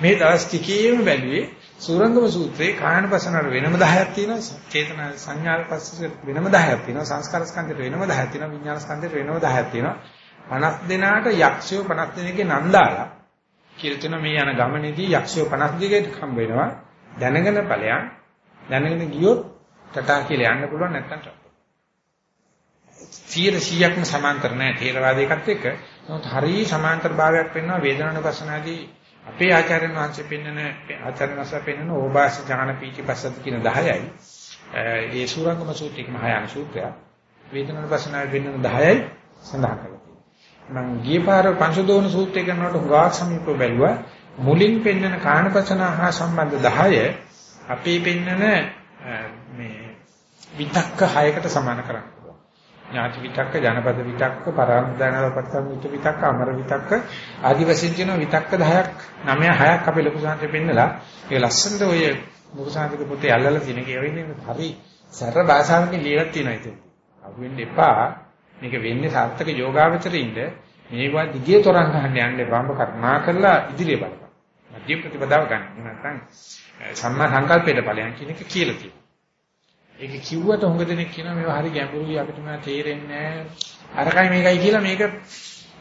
Speaker 1: මේ දවස් ටිකේම බැලුවේ සූරංගම සූත්‍රයේ කායන පසනර වෙනම 10ක් තියෙනවා චේතනා සංඥා පස්ස වෙනම 10ක් තියෙනවා සංස්කාර ස්කන්ධයට වෙනම 10ක් තියෙනවා විඥාන ස්කන්ධයට වෙනම 10ක් තියෙනවා. 50 දෙනාට යක්ෂයෝ 50 දෙනෙක්ගේ නන්දාලා කියලා තියෙනවා මේ යන ගමනේදී යක්ෂයෝ 52කට හම්බ වෙනවා. දැනගෙන ඵලයන් දැනගෙන ගියොත් ටටා කියලා යන්න පුළුවන් නැත්නම් 100%ක්ම සමාන්තර නැහැ ථේරවාදයකත් එක්ක. නමුත් හරිය සමාන්තර භාවයක් වෙනවා වේදනානුපස්සනාදී අපේ ආචාර්යන් වහන්සේ පෙන්වන ආචාර්යන් වහන්සේ පෙන්වන ඕබාස ඥාන පීචි පස්සත් කියන 10යි. ඒ සූරංගම සූත්‍රයේ මහායාන සූත්‍රය. වේදනානුපස්සනාවේ පෙන්වන 10යි සඳහන් කරලා තියෙනවා. මම ගිය පාර පංචදෝන සූත්‍රය කරනකොට හුඟක් සමීපව බැලුවා. මුලින් පෙන්වන කාණපසනා හා සම්බන්ධ 10 අපේ පෙන්වන මේ විතක්ක 6කට සමාන කරන්නේ. ඥාති විතක්ක, ජනපද විතක්ක, පරාන්දනවපත්තම් විතක්ක, අමර විතක්ක ආදි වශයෙන් කියන විතක්ක 10ක් 9 6ක් අපේ ලොකු සංහසේ පෙන්නලා ඒක ලස්සනට ඔය ලොකු සංහසේ පොතේ අල්ලලා තියෙන කේ වෙන්නේ හරි සරල භාෂාවකින් ලියලා තියෙනවා ඉතින්. අහුවෙන්න එපා. මේක වෙන්නේ සාර්ථක යෝගාවචරින්ද මේවා දිගේ තරංග ගන්න යන්න එපා. ඔබ කරුණා කරලා ඉදිරිය බලන්න. මධ්‍ය ප්‍රතිපදාව ගන්න. නැත්නම් සම්මා සංකල්පයට ඵලයන් කියන එක කියලා තියෙනවා. ඒක කිව්වට හොඟ දෙනෙක් කියනවා මේවා හරි ගැඹුරුයි අපිට මම තේරෙන්නේ නැහැ. අරකයි මේකයි කියලා මේක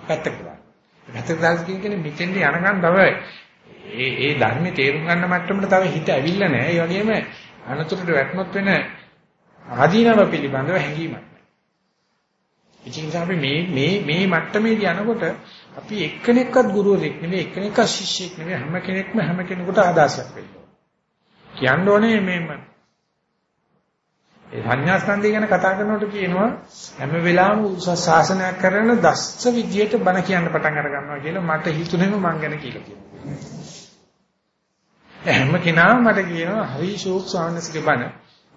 Speaker 1: පැත්තකට දාන්න. පැත්තකට දාලා කියන්නේ මෙතෙන්ට යනකම් තව ඒ ඒ ධර්මයේ තේරුම් ගන්න මට්ටමට තව හිත ඇවිල්ලා නැහැ. ඒ වගේම අනතුරට වැටෙනොත් වෙන ආදීනව පිළිබඳව හැඟීමක් නැහැ. ඉතින් අපි මේ මේ මේ මට්ටමේදී යනකොට අපි එක්කෙනෙක්වත් ගුරුවරයෙක් නෙවෙයි එක්කෙනෙක්වත් ශිෂ්‍යෙක් නෙවෙයි හැම කෙනෙක්ම හැම කෙනෙකුට ආදාසයක් වෙන්න ඕනේ. කියන්න ඕනේ මේ ඒ සංඥා ස්කන්ධය ගැන කතා කරනකොට කියනවා හැම වෙලාවෙම උසස් ශාසනයක් කරන දස්ස විදියට බණ කියන්න පටන් අර ගන්නවා කියලා මට හිතුනේම මං ගැන කියලා කියනවා. හැම කෙනාම මට කියනවා හරි ෂෝක් සාන්නසික බණ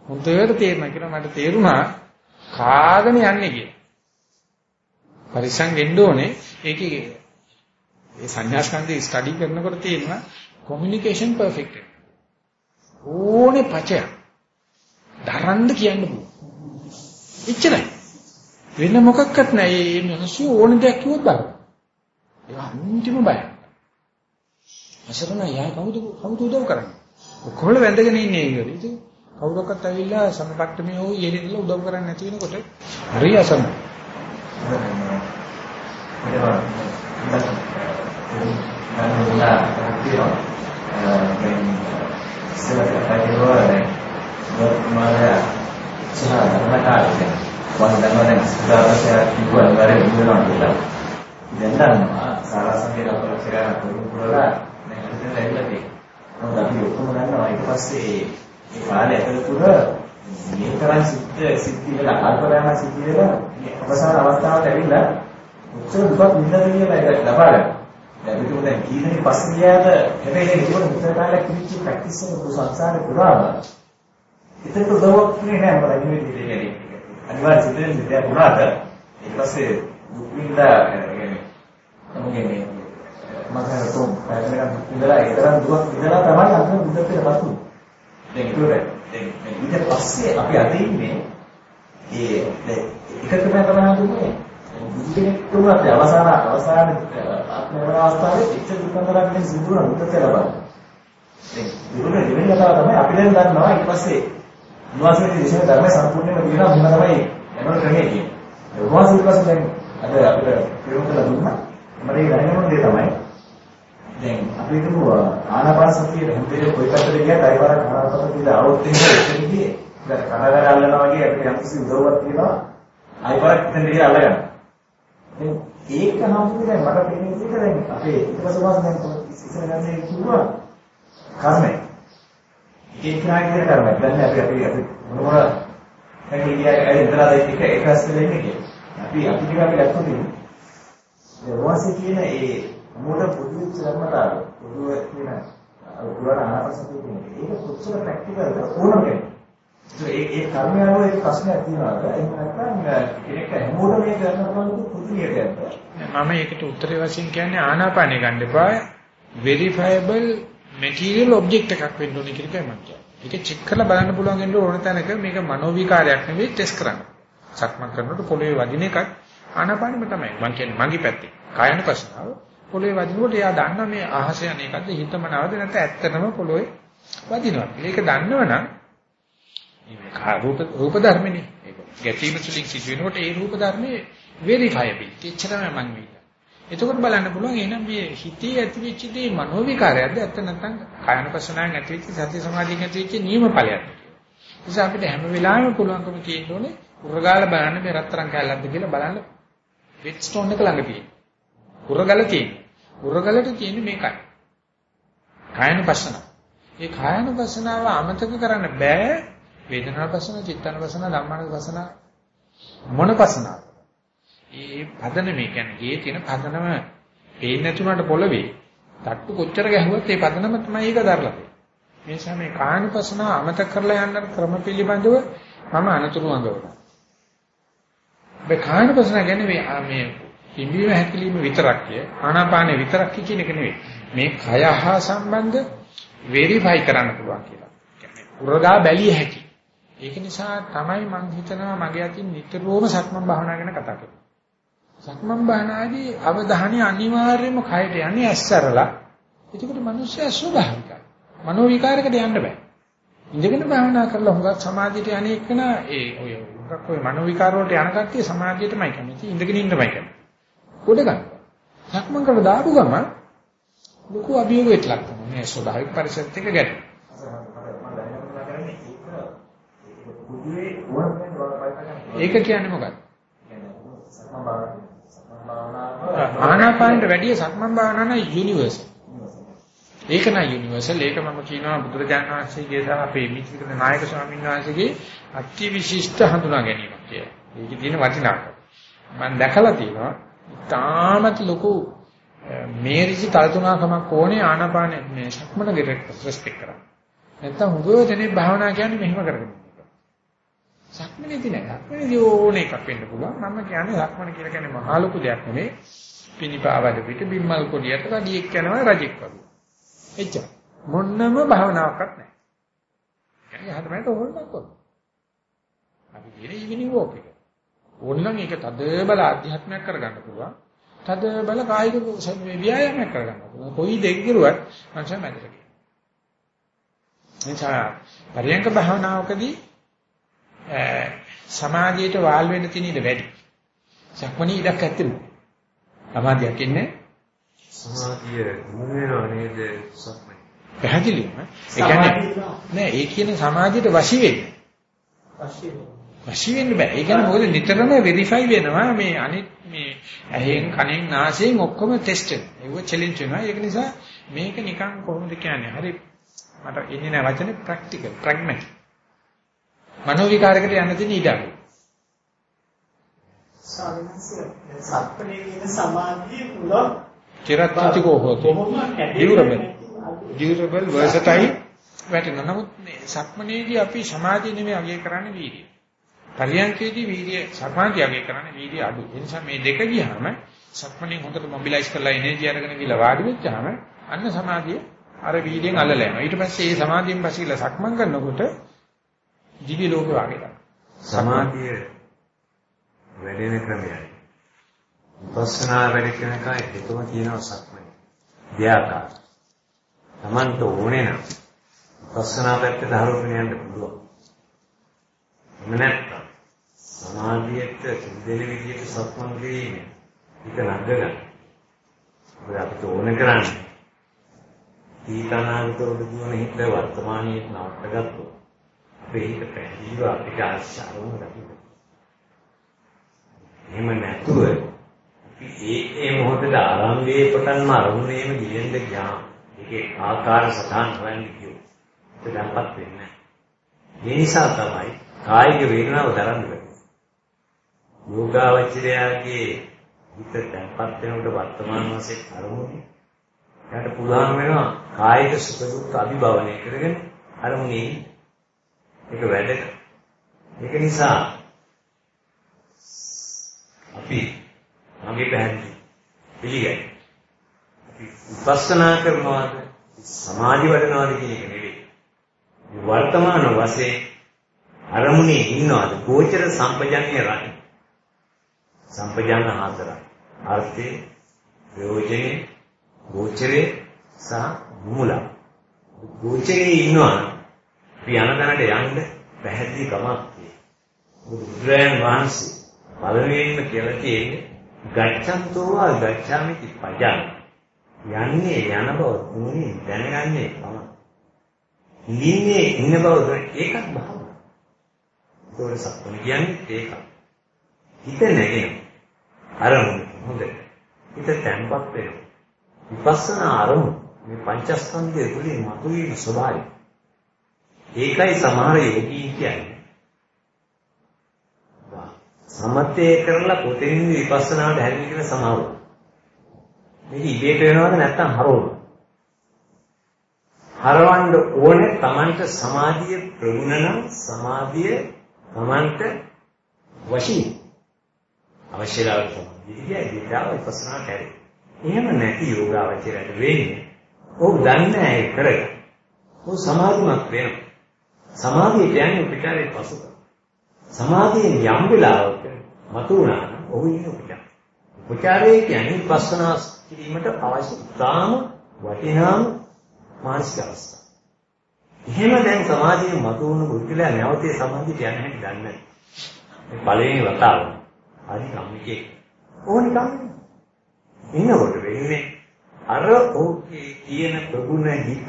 Speaker 1: හොඳට තේරෙනවා කියලා මට තේරුණා කාගෙන යන්නේ කියලා. පරිස්සම් වෙන්න ඕනේ. ඒකේ ඒ සංඥා ස්කන්ධය ස්ටඩි කරනකොට තියෙනවා කොමියුනිකේෂන් පර්ෆෙක්ට්. ඕනේ පචය. දරන්න කියන්න පුළුවන්. එච්චරයි. වෙන මොකක්වත් නැහැ. මේ මිනිස්සු ඕන දෙයක් කිව්වොත් බල. ඒක අන්තිම බය. අසරණ යා කවුද කවුද උදව් කරන්නේ? කොහොල වැඳගෙන ඉන්නේ ඒක. ඉතින් කවුරක්වත් ඇවිල්ලා සමපට්ටමේ හෝ යෙලෙදලා උදව් කරන්නේ නැති වෙනකොට හරි අසරණ.
Speaker 4: මම දන්නවා දැන් සුදාපසය කිව්වා නේද ඉන්නවා කියලා. දැන් දන්නවා සාරාංශයේ අපලක්ෂ ගන්න පුළුවන් පුරලා දැන් හිතෙන් ලැබිලා තියෙනවා. නමුත් අපි ඔක්කොම දන්නවා ඊට පස්සේ මේ කාලය ඇතුළත මේ තරම් සිද්ධ සිද්ධ වෙලා අල්පරාම සිද්ධ වෙලා මේ අවසාන අවස්ථාවට ඇවිල්ලා උත්තර දුක විඳලා කියලා ඒක ලබා ගන්න. දැන් අපි තුමු දැන් කීදෙනෙක් පස්සේ ගියාද හැබැයි ඒක ඉතින් උත්තර කාලයක් කිවිච්ච ප්‍රැක්ටිස් එක සංසාරේ පුරාම හිතට උදව්වක් නේ නෑ මොකද මේ විදිහට කියන්නේ. අනිවාර්ය සිතෙන් සිතයක් වුණාට ඊට පස්සේ දුක් විඳලා කියන්නේ මොකද මේ මම හිතුම් පැහැදිලිවම ඉඳලා ඒ තරම් දුක් විඳලා තමයි අන්න බුද්ධත්වයට පසු. දැන් ඒකට දැන් ඊට පස්සේ අපි අද ඉන්නේ ඒ එකකම තමයි හඳුන්නේ. බුදු කෙනෙක් තුමත් අවසාන අවසාන ආත්මවල අවස්ථාවේ පිට දුකතරක් නේ සිදුවන උත්තර ලබන. දැන් දුර නිවෙන කතාව තමයි අපි දැන් දන්නවා ඊට පස්සේ උන්වහන්සේ දේශනා ධර්ම සම්පූර්ණයෙන්ම දිනන මොන තමයි එනවල ක්‍රමයේ කියන්නේ. උන්වහන්සේ ඊට පස්සේ දැන් අද අපිට ප්‍රයෝග කළ දුන්නා. මට ඒ දැනෙන දේ තමයි දැන් අපි හිතමු ආනාපාන සතියේ හැමදේම කොයි පැත්තට ගියත් අයවරක් ආනාපාන සතියේ આવොත් එහෙම එතනදී දැන් කනගර අල්ලනවා වගේ අපිට යම්කිසි උදව්වක් තියෙනවා අයවරක් එතන ගිහලා අල්ලගන්න. දැන් ඒක හම්බුනේ දැන් මට පේන්නේ ඒක දැන් අපේ ඊටපස්සේ වාස දැන් ඉස්සර ගන්නේ කිව්වා කර්මය. ඒක නායකේ කර්මය. දැන් අපි අපි අපි මොන මොන හැකි ගියා ඒ ඉඳලා ඒක එකස් වෙලා ඉන්නේ කියලා. අපි අපි ටික අපි ගත්තොත් ඒ වාසිය කියන ඒ මොඩ පොදු ධර්මතාවය පොදු කියන පුරාණ ආනාපානසතිය කියන්නේ ඒක කොච්චර ප්‍රැක්ටිකල්ද ඕනම කෙනෙක්. ඒ ඒ කර්මය අනුව ඒක ප්‍රශ්නයක් තියනවාද? එහෙම නැත්නම් කෙනෙක් හැමෝටම මේ කරන්න පුළුවන් පොදු නියතයක්ද?
Speaker 1: මම ඒකට උත්තරේ වශයෙන් කියන්නේ ආනාපානෙ ගන්න එපා. verifiable material object එකක් වෙන්න ඕනේ කියන එකයි මම කියන්නේ. ඒක චෙක් කරලා බලන්න පුළුවන් වෙන්න ඕන තැනක මේක මනෝ විකාරයක් නෙවෙයි ටෙස්ට් කරන්න. සක්මන් කරනකොට පොළවේ වදින එකක් ආනාපානෙම තමයි. මම කියන්නේ මගේ පැත්තේ. කායනුපස්සනාව පොළවේ වදිනකොට එයා දන්නා මේ අහස යන එකද හිතමනවද නැත්නම් ඇත්තටම පොළවේ වදිනවා. ඒක දන්නවනම් මේ රූප රූප ධර්මනේ. ඒක ගැටීම තුලින් සිදු වෙනකොට ඒ රූප ධර්මයේ වෙරිෆයබිලිටි එච්චරම මම වෙන්නේ. එතකොට බලන්න පුළුවන් එහෙනම් මේ හිතේ ඇතිවෙච්ච දේ මනෝ විකාරයක්ද ඇත්ත නැත්නම් කායනුපස්සනාවෙන් ඇතිවෙච්ච සති සමාධියෙන් ඇතිවෙච්ච නියම ඵලයක්ද නිසා අපිට හැම වෙලාවෙම පුළුවන්කම තියෙන්න ඕනේ උරගාල බලන්න මේ රත්තරන් කැලලක්ද කියලා බලන්න වෙට් ස්ටෝන් එක ළඟ තියෙන. උරගල තියෙන. උරගලට තියෙන්නේ මේකයි. කායනුපස්සන. ඒ කායනුපස්සනාව අමතක කරන්න බෑ වේදනානුපස්සන, චිත්තානුපස්සන, ධම්මානුපස්සන මොන පස්සනාව. ඒ පදන මේ කියන්නේ ගේ තියෙන පදනම පේන්නේ නැතුණාට පොළවේ තට්ටු කොච්චර ගැහුවත් ඒ පදනම තමයි ඒක දරලා තියෙන්නේ. මේ නිසා මේ කායනුපස්සනාව අමතක කරලා යන්න ක්‍රම පිළිබඳව මම අනතුරු අඟවනවා. මේ කායනුපස්සන කියන්නේ මේ මේ ඉන්ද්‍රිය හැකිලිම විතරක්ය ආනාපානෙ විතරක් කියන එක නෙවෙයි. මේ කය හා සම්බන්ධ වෙරිෆයි කරන්න පුළුවන් කියලා. කියන්නේ උරගා බැලිය හැකි. ඒක නිසා තමයි මම හිතනවා මගේ අතින් නිතරම සක්මන් භාවනා ගැන කතා කරන්නේ. සක්මන් භාවනාදී අවධානය අනිවාර්යයෙන්ම කයට යන්නේ ඇස්සරලා. ඒකට මිනිස්සු ස්වභාවිකයි. මනෝ විකාරයකට යන්න බෑ. ඉඳගෙන භාවනා කරලා හුඟක් සමාධියට යන්නේ එක්කන ඒ ඔය හුඟක් ඔය මනෝ විකාර වලට යන කට්ටිය සමාධියටමයි කැමති. ඉඳගෙන ඉන්නමයි කැමති. කොට ගන්න. සක්මන් කරලා දාපු ගම ලොකු අභියෝගයක් ලක් කරනවා. මේ ස්වභාවික පරිසරත් එක්ක ගැටෙන. ඒක කියන්නේ මොකක්ද? ආනාපානට වැඩිය සක්මන් භාවනාව නම් යුනිවර්සල්. ඒක නයි යුනිවර්සල්. ඒක මම කියනවා බුදුරජාණන් වහන්සේගේ සහ අපේ මිත්‍රික නායක ස්වාමීන් වහන්සේගේ අති විශිෂ්ට හඳුනා ගැනීමක් කියලා. ඒකේ තියෙන වටිනාකම. මම දැකලා තියෙනවා තාමත් ලොකු මේරිසි තල්තුණකමක් ඕනේ ආනාපාන මේ සක්මන ගෙරෙක් රෙස්පෙක්ට් කරා. නැත්තම් හුඟව දෙනේ භාවනා කියන්නේ මෙහෙම කරගෙන. සක්මනේදී නෑ. සක්මනේදී ඕන එකක් වෙන්න පුළුවන්. මම කියන්නේ සක්මන කියලා කියන්නේ මහා ලොකු දෙයක් නෙමෙයි. පිනිපාවද පිට බිම්මල් කොඩියට රජෙක් යනවා රජෙක් වගේ. එච්චර. මොන්නම භාවනාවක්වත් නෑ. කියන්නේ හතරට ඕනක් කොහොමද? අපි කියන්නේ ඉවිනිං වෝක් එක. ඕනනම් ඒක තද බල ආධ්‍යාත්මයක් කරගන්න පුළුවන්. තද බල කායික ව්‍යායාමයක් කරගන්න පුළුවන්. කොයි දෙයක් කරුවත් මනස මැදට ගියා. එනිසා පරියංග භාවනාවකදී සමාධියට වාල් වෙන්න තියෙන ඉඩ වැඩි. සක්මණේ ඉඩක් ඇත්තේ සමාධියක් ඉන්නේ
Speaker 2: සමාධිය මුල් වෙනව නේද සක්මණේ.
Speaker 1: පැහැදිලිවම ඒ කියන්නේ නෑ ඒ කියන සමාධියට වශී වෙන්නේ.
Speaker 3: වශී වෙන්නේ.
Speaker 1: වශී වෙන්න බෑ. ඒ කියන්නේ මොකද නිතරම වෙරිෆයි වෙනවා මේ අනිත් මේ ඇහෙන් කනෙන් නාසයෙන් ඔක්කොම ටෙස්ට් වෙනවා. ඒක චැලෙන්ජ් වෙනවා. ඒක නිසා මේක නිකන් කොහොමද කියන්නේ? හරි මට ඉන්නේ නැහැ වචනේ ප්‍රැක්ටිකල්, ප්‍රැග්මැටික්. මනෝ විකාරයකට යන්න තියෙන ඉඩ අඩුයි.
Speaker 3: සත්පනේ සමාධිය මුල
Speaker 1: චිරත්‍ත්‍තිකෝ හොතේ. durable. durable versatile වැටෙන. නමුත් මේ සක්මනේදී අපි සමාධිය නෙමෙයි අගය කරන්නේ වීර්යය. පරියන්කේදී වීර්ය සමාධිය අගය කරන්නේ වීර්ය අඩු. ඒ නිසා මේ දෙක ගියාම සක්මනේ හොඳට මොබිලයිස් කරලා එනර්ජි අරගෙන ගිහලා වාඩි වෙච්චාම අන්න සමාධිය අර වීර්යෙන් අල්ලලා යනවා. ඊට පස්සේ මේ සමාධියෙන් පස්සේ ගිහලා සක්මන් කරනකොට දිවි ලෝක වාගේ තමයි.
Speaker 2: සමාධිය වැඩෙන ක්‍රමයයි. විපස්සනා වැඩ කරන කයි දෙකම තියෙනවා සක්මනේ. දෙයාකාර. Tamanට ඕනේ නම් විපස්සනා පැත්තට හරවගෙන යන්න පුළුවන්. එහෙම නැත්නම් සමාධියට සිද්ධෙන විදිහට සක්මන් කිරීම හිත නගගන්න. ඔය අපිට ඕන කරන්නේ ඊතනාගතවල දුවන හිත වර්තමානයේ නවත්ත ගත්තොත් අපේ හිත පැහැදිලිව අපිට ආශාරවම දකින්න. එහෙම නැතුව අපි ඒ ඒ මොහොතේ ආරම්භයේ පටන්ම අරමුණේම ගියෙන්ද ගියා. ඒකේ ආකාර සටහන් හොයන්න කියෝ. ඒක දැන්පත් වෙන්නේ නැහැ. ඒ නිසා තමයි කායික වේදනාව දරන්න බැහැ. යෝගාවචරයාගේ හිත දැන්පත් වෙනකොට වර්තමාන වශයෙන් අරමුණේ එයාට පුළුවන් වෙනවා කායික සුඛ දුක් අභිභවනය කරගෙන අරමුණේ ඒක වැඩක. ඒක නිසා අපි මගේ පැහැදිලි පිළිගන්න. අපි විපස්සනා කරනවාද සමාධි වඩනවාද කියන එක නෙවෙයි. වර්තමාන වශයෙන් අරමුණේ ඉන්නවාද ගෝචර සම්පජන්‍ය රහිත. සම්පජාන හතරයි. අර්ථේ, ප්‍රයෝජනේ, ගෝචරේ සහ මුල. ගෝචරේ ඉන්නවා අපි යන තැනට යන්න පැහැදිලි කමක් තියෙනවා. බුදුරජාණන් වහන්සේ පළවෙනිම කියලා තියෙන්නේ ගච්ඡන්තෝවා ගච්ඡාමිති පජාන. යන්නේ යන බව තුනේ දැනගන්නේ තමයි. ඉන්නේ ඉන්න බව ඒකත් භාවනාව. ඒකවල සත්‍යම කියන්නේ ඒක. හිත නැගෙන අරමුණ හොඳට. හිත තැන්පත් වෙනවා. විපස්සනා අරමුණ මේ පංචස්කන්ධය තුලින් මතුවීම ස්වභාවය. ඒකයි සමහර යෝගී කියන්නේ. සමතේ කරලා පොතෙන් විපස්සනාවට හැරෙන්න කියන සමාව. මේක ඉබේට වෙනවද නැත්නම් හරවනවද? හරවන්න ඕනේ Tamanට සමාධිය ප්‍රගුණ නම් සමාධිය Tamanට වශී අවශ්‍යතාවය තමයි. ඉතින් ඒක විපස්සනාට හැරෙන්න. එහෙම නැති යෝගාවචරයට වෙන්නේ. ඔව් දන්නේ නැහැ කරගන්න. ඔව් සමාධිමත් වෙනවා. සමාධිය කියන්නේ උපචාරයේ පසුක. සමාධියෙන් යම් වෙලාවක මතු වුණා නම් ඔහු ඉන්නේ උපචාර. උපචාරයේ කියන්නේ විපස්සනා කිරීමට අවශ්‍ය උදාම වටිනාම මානසික අවස්ථාව. එහෙම දැන් සමාධියෙන් මතු වුණු බුද්ධිලා නැවතේ සමාධියට යන්නේ නැහැ දන්නේ නැහැ. මේ පළවෙනි වතාව. හරි කම්මිකේ. ඕනි කම්මිකේ. ඉන්නකොට වෙන්නේ අර ඔහුගේ තියෙන ප්‍රගුණ හිත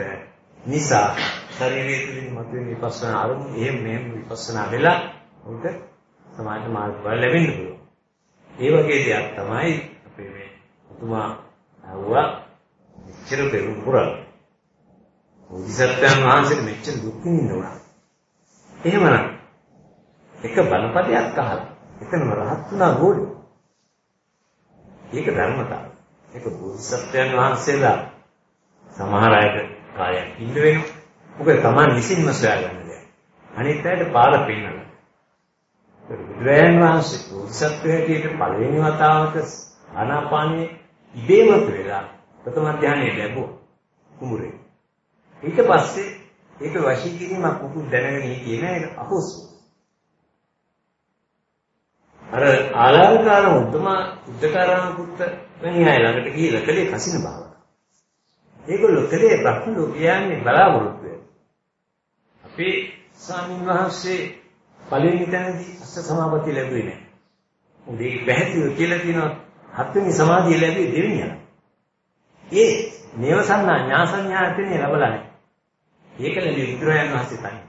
Speaker 2: නිසා ශරීරය තුළින් මතුවෙන විපස්සනා අරමුණු එහෙම මෙහෙම විපස්සනා වෙලා උන්ට සමාජ මාර්ගවල ලැබෙන්න පුළුවන්. ඒ වගේ දෙයක් තමයි අපේ මේ මුතුමා ආවා මෙච්චර පෙරම් පුරා. බෝධිසත්වයන් වහන්සේට මෙච්චර දුක් විඳිනවා. එහෙමනම් එක බණපදයක් අහලා එතනම රහත් වුණා ගෝලි. ඒක ධර්මතාවය. ඒක බෝධිසත්වයන් වහන්සේලා සමහර අයට කාලයක් ඉන්න වෙනවා. මොකද Taman විසින්ම සොයාගන්න දෙයක්. අනිත් අයට පාර පෙන්නන. බුදුරජාණන් වහන්සේ බෝධිසත්වයට පළවෙනි වතාවට ආනාපානිය ඉබේම වෙලා ප්‍රථම ධානය ලැබුවා කුමුරේ. ඊට පස්සේ ඒක වශී කිරීමක් උකුත් දැනගෙන හිටියේ නෑ ඒක අහොස්. අර ආලාරකාර උත්තම උද්දකාරාම පුත්ත මෙහියි ළඟට ගිහිල්ලා කලේ කසින බව. ඒගොල්ලෝ කලේ බ්‍රහ්ම ලෝකයන්නේ බලාපොරොත්තු වෙනවා. අපේ ස්වාමීන් වහන්සේ පළවෙනි තැනදී අෂ්ට සමාපatti ලැබුවේ නෑ. උදේ පැහැදිලිව කියලා තියෙනවා හත්වෙනි සමාධිය ලැබුවේ දෙවෙනියන. ඒ නේවසන්නා ඥාසඤ්ඤායතනෙ ලැබලා නැහැ. ඒක ලැබි විතරයන් වහන්සේ තනි.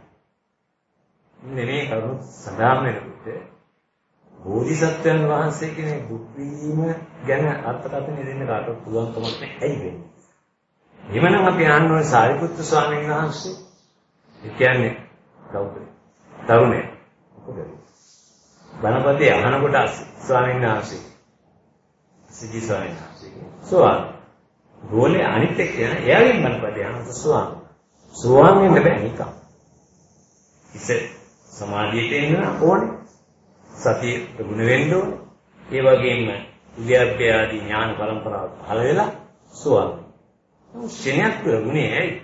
Speaker 2: ඉන්නේ මේ කරුණු සඳහන් වෙනකොට බෝධිසත්වයන් වහන්සේ කෙනෙක් දුක් වීම ගැන අර්ථකථන දෙන්න කාටවත් පුළුවන් කමක් නැහැ. ඇයි වෙන්නේ? එවනම් අපි අහන්න ඕනේ සාරිපුත්තු ස්වාමීන් වහන්සේ. ඒ කියන්නේ කවුද? තරුණයා. මොකද? බණපදේ අහනකොට ස්වාමීන් වහන්සේ සිජි ස්වාමීන් වහන්සේ. සෝවාන් ගෝලේ අනිත් එක්ක යන එයාගෙන් බණපදේ අහනකොට සෝවාන්. සෝවාන් වෙන්න බෑ නිකන්. ඉතින් සමාධියට එන්න ඕනේ. සතිය ප්‍රගුණ වෙන්න ඕනේ. ඒ වගේම ඉලියබ්බේ ආදී ඥාන පරම්පරාව පහළ වෙලා සෝවාන්. ශෙනයක් ප්‍රගුණේ ඇයි?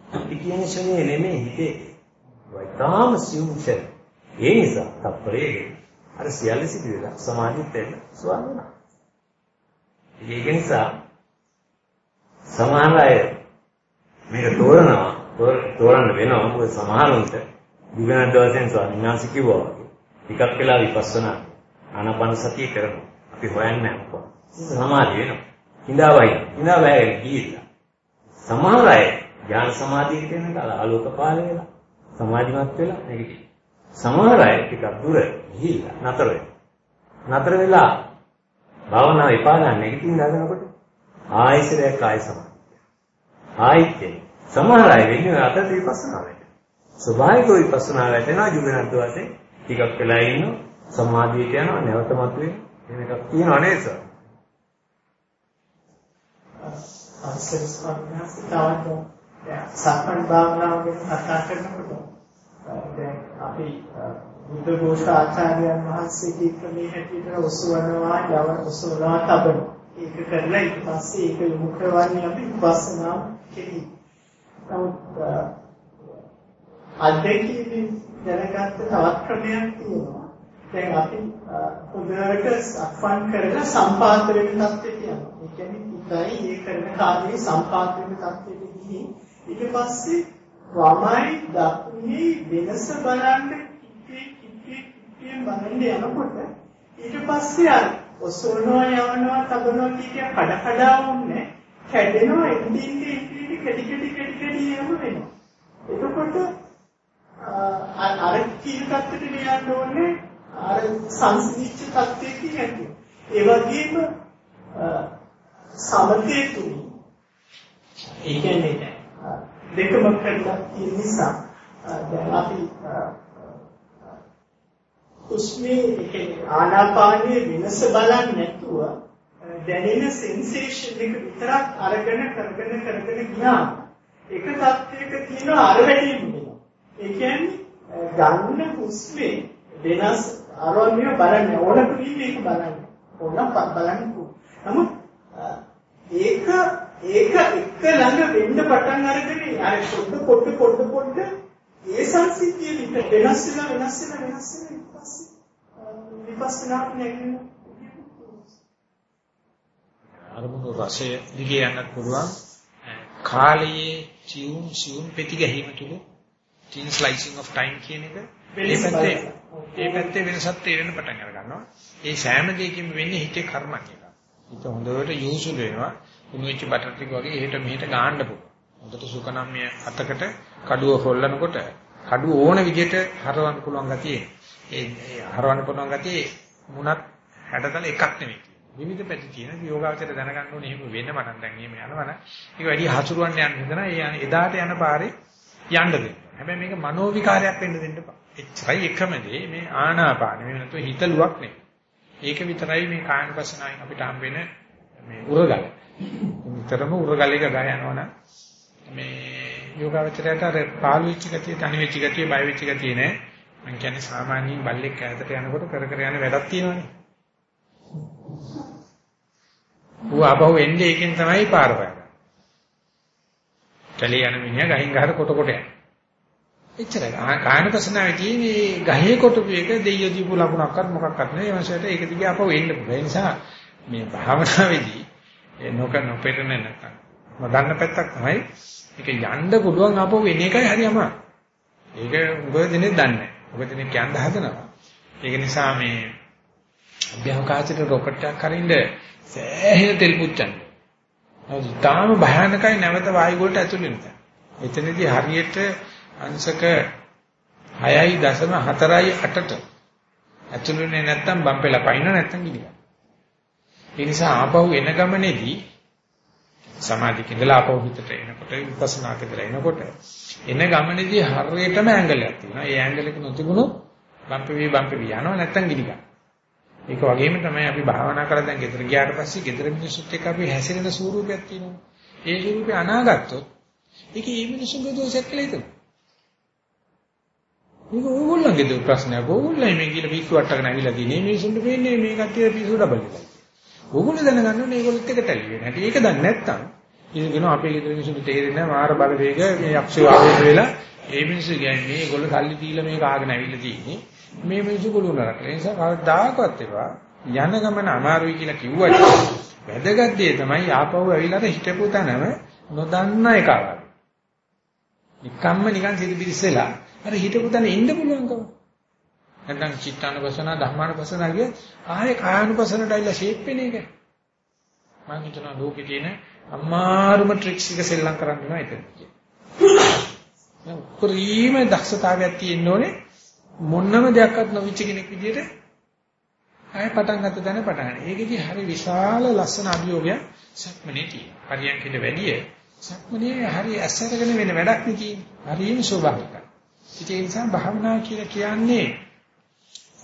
Speaker 2: අපි කියන ශනේ නෙමෙයි හිතේ. වයිතාම සියුම් ශනේ. ඒ නිසා තප්පරයේ අර සියල්ල සිදු වෙලා සමාධිත් වෙන්න සුවන් වෙනවා. ඒක නිසා සමහර අය මේක තෝරනවා තෝරන්න වෙනවා මොකද සමහරුන්ට දිවන දවසෙන් ස්වාමීන් වහන්සේ කිව්වා වගේ ටිකක් වෙලා විපස්සනා ආනාපාන සතිය කරනවා. අපි හොයන්නේ නැහැ සමාධිය වෙනවා. හිඳාවයි හිඳාවයි ගිහිල්ලා සමහර අය ඥාන සමාධියට යනකොට ආලෝක පාල වෙලා සමාධිමත් වෙලා මේක සමහර අය ටිකක් දුර ගිහිල්ලා නතර වෙනවා. නතර වෙලා භාවනාව එපා ගන්න නැගිටින්න හදනකොට ආයසරයක් ආය සමාධිය. ආයිත් සමහර අය වෙන්නේ අතට විපස්සනා වෙන්න. ස්වභාවික විපස්සනා වැටෙනවා ජීවනත් වශයෙන් ටිකක් වෙලා ඉන්න සමාධියට යනවා නැවත මතුවේ එහෙම එකක් තියෙනව නේද සර්?
Speaker 3: අවසර ස්වාමීන් වහන්සේ සක්මන් භාවනාව ගැන කතා කරනකොට දැන් අපි බුද්ධ ഘോഷ ආචාර්යයන් වහන්සේගේ ක්‍රමයේ හැටියට ඔසවනවා යවන ඔසවනවා තබනවා. ඒක කරලා ඊට පස්සේ ඒක යොමු කරවන්නේ අපි විපස්සනා කෙරෙහි. නමුත් අධ්‍යක්ෂකෙන් දැනගත්ත තවත් ක්‍රමයක් තියෙනවා. දැන් අපි හොඳට සක්මන් කරලා සම්පාත වෙන තත්ත්වයට යනවා. ඒ කියන්නේ ඉතයි ඒ කරන කාර්යයේ සම්පාත වෙන තත්ත්වයට ගිහින් ඊට පස්සේ වමයි දකුණේ වෙනස බලන්න කිටි කිටි කිටි බලන්න යනකොට ඊට පස්සේ අර ඔසවනවා යවනවා තබනවා කියන කඩ කඩ වුන්නේ කැඩෙනවා ඉන්දින්දි ඉන්දින්දි කැඩි කැඩි කැඩි කැඩි යම වෙනවා. එතකොට අර කීල තත්ත්වයට නියන්න ඕනේ අර සංසිද්ධිච්ච තත්ත්වයේ කියන්නේ ඒ වගේම සමතේ තුනි ඒ කියන්නේ දෙකම කරලා තියෙන නිසා දැන් අපි උස්මේ ආනාපානයේ වෙනස බලන්නේ නැතුව දැනෙන සෙන්සේෂන් එක විතරක් අරගෙන කරගෙන කරගෙන ගියාම එක තත්යක තියෙන අර වැඩිම වෙනවා. ඒ කියන්නේ ගන්න හුස්මේ වෙනස් ආරෝණිය බලන්න ඕන මේක බලන්න. ඕන බලන්න. නමුත් ඒක ඒක එක ළඟ වෙන්න පටන් අරගෙන අර පොඩ පොඩ පොඩ පොඩ ඒ සංසිද්ධිය විතර වෙනස් වෙලා වෙනස් වෙලා වෙනස් වෙලා ඊපස්සේ විපස්සනා නැගෙන
Speaker 1: අරමුණු රසය දිගේ යන්නත් පුළුවන්. කාලයේ සියුම් සියුම් පෙති ගැහිම තුල thin slicing of time කියන එක ඒ පැත්තේ ඒ පැත්තේ වෙනසක් තේරෙන්න පටන් අර ගන්නවා ඒ සෑම දෙයකින්ම වෙන්නේ හිතේ කර්මයක් හිත හොඳට යොසුල් වෙනවා කුණු වෙච්ච බටර් ටික වගේ එහෙට මෙහෙට ගාන්න පුළුවන්. හොඳට සුකනම්ය අතකට කඩුව හොල්ලනකොට කඩුව ඕන විදිහට හරවන්න පුළුවන් ගතිය. ඒ හරවන්න පුළුවන් ගතිය මුණත් හැඩතල එකක් නෙමෙයි. විවිධ පැති තියෙන යෝගාවචර දැනගන්න ඕනේ එහෙම වෙන්න මටන් දැන් එහෙම යනවනම් ඒක වැඩි හසුරුවන්න යන්න හදන ඒ එදාට යන පාරේ යන්න දෙන්න. හැබැයි මේක මනෝ විකාරයක් වෙන්න දෙන්න එපා. එච්චරයි එකම දේ මේ ආනාපාන. මේ නැතුව හිතලුවක් නෙමෙයි. ඒක විතරයි මේ කායනපසනාවෙන් අපිට හම් වෙන මේ උරගල. නිතරම උරගලයක ගහ යනවනම් මේ යෝගාවචරයට අර පාළු වෙච්ච ගතිය, තනි වෙච්ච ගතිය, බය වෙච්ච ගතිය නෑ. මං කියන්නේ සාමාන්‍යයෙන් බල්ලෙක් ඈතට යනකොට කර කර යන වැඩක් තියෙනවනේ. ඌ ආපහු එන්නේ ඒකෙන් තමයි පාර පාරන්නේ. කැලේ යන මිනිහා ගහින් ගහට කොට කොට යනවා. එච්චරයි. කායනපසනාවේ තියෙන්නේ ගහේ කොටපු එක දෙයියෝ දීපු ලකුණක්වත් මොකක්වත් නෙවෙයි. ඒ වන්සයට ඒක දිගේ ආපහු එන්න පුළුවන්. ඒ නිසා මේ භාවනාවේදී ඒ නොක නොපෙරන නැත්තම් නොදන්න පැත්තක් තමයි ඒක යන්න පුළුවන් ආපහු එන එකයි හරියම. ඒක උගව දිනේ දන්නේ නැහැ. උගව දිනේ කියන්න හදනවා. ඒක නිසා මේ අභ්‍යවකාශයට රොකට් එකක් හරින්න සෑහෙන තෙල් පුච්චන්නේ. නමුත් තාම භයානකයි නැවත වායු වලට ඇතුල් වෙන තැන. එතනදී හරියට අංශක 6.4යි 8ට ඇතුල් වෙන්නේ නැත්තම් බම්පෙලා පයින්න නැත්තම් ගිනිගන්න. ඒ නිසා ආපහු එන ගමනේදී සමාධික ඉඳලා ආපහු හිතට එනකොට විපස්සනාක ඉඳලා එනකොට එන ගමනේදී හරියටම ඇංගලයක් තියෙනවා. ඒ ඇංගල එක නොතිබුණොත් බම්ප වේ බම්ප වේ යනවා නැත්තම් ගිනිගන්න. ඒක වගේම තමයි අපි භාවනා කරලා දැන් ගෙදර ගියාට පස්සේ ගෙදර මිනිස්සුත් එක්ක අපි හැසිරෙන ස්වරූපයක් තියෙනවා. ඒ ස්වරූපේ අනාගතොත් ඒකේ මේ මිනිස්සුන්ගේ දෝෂයක් කියලා හිතනවා. මේක ඕගොල්ලන්ගේ දෝ ප්‍රශ්නයක්. ඕගොල්ලෝ මේ කියලා පිස්සු වට්ටගෙන ඇවිල්ලා තියෙන්නේ. මේ මිනිස්සුන්ට වෙන්නේ මේ කට්ටිය පිස්සු ඩබල් එකයි. ඕගොල්ලෝ දැනගන්න ඕනේ මේගොල්ලොත් එක තැලි වෙන හැටි. ඒක දන්නේ නැත්තම් ඉතින් කියනවා අපේ ගෙදර මිනිස්සුන්ට තේරෙන්නේ නැහැ මාර බලවේග මේ යක්ෂය ආවේශ වෙලා ඒ මිනිස්සු කියන්නේ මේගොල්ලෝ සල්ලි දීලා මේක ආගෙන ඇවිල්ලා තියෙන්නේ. මේ මිනිස්සු ගොළු නරක. ඒ නිසා කවදාකවත් ඒවා යන ගමන අමාරුයි කියලා කිව්වට වැදගත් දේ තමයි ආපහු ඇවිල්ලා හිටපු තැනම නොදන්න එක ආවා. නිකම්ම නිකන් සිරිබිරිස්සලා අර හිටපු තැන ඉන්න පුළුවන්කම. නැත්නම් චිත්තානුපසන ධම්මානුපසන කිය ආයේ කායानुපසනට ඇවිල්ලා ෂේප් වෙන එක. මම හිතනවා ලෝකේ තියෙන අමාරුම ට්‍රික්ස් එක සෙල්ලම් කරන්න වෙනවා ඒක. උපරිම දක්ෂතාවයක් තියෙන්න ඕනේ මොනම දෙයක්වත් නොවිච්ච කෙනෙක් විදිහට ආයෙ පටන් ගත්ත තැන පටන් ගන්න. ඒකෙදි හරි විශාල ලස්සන අභියෝගයක් සක්මනේ තියෙනවා. හරියන්කෙද වැඩිය සක්මනේ හරි ඇස්සරගෙන වෙන වැඩක් නේ තියෙන්නේ. හරියම ස්වභාවිකයි. ඒ නිසා භාවනා කියලා කියන්නේ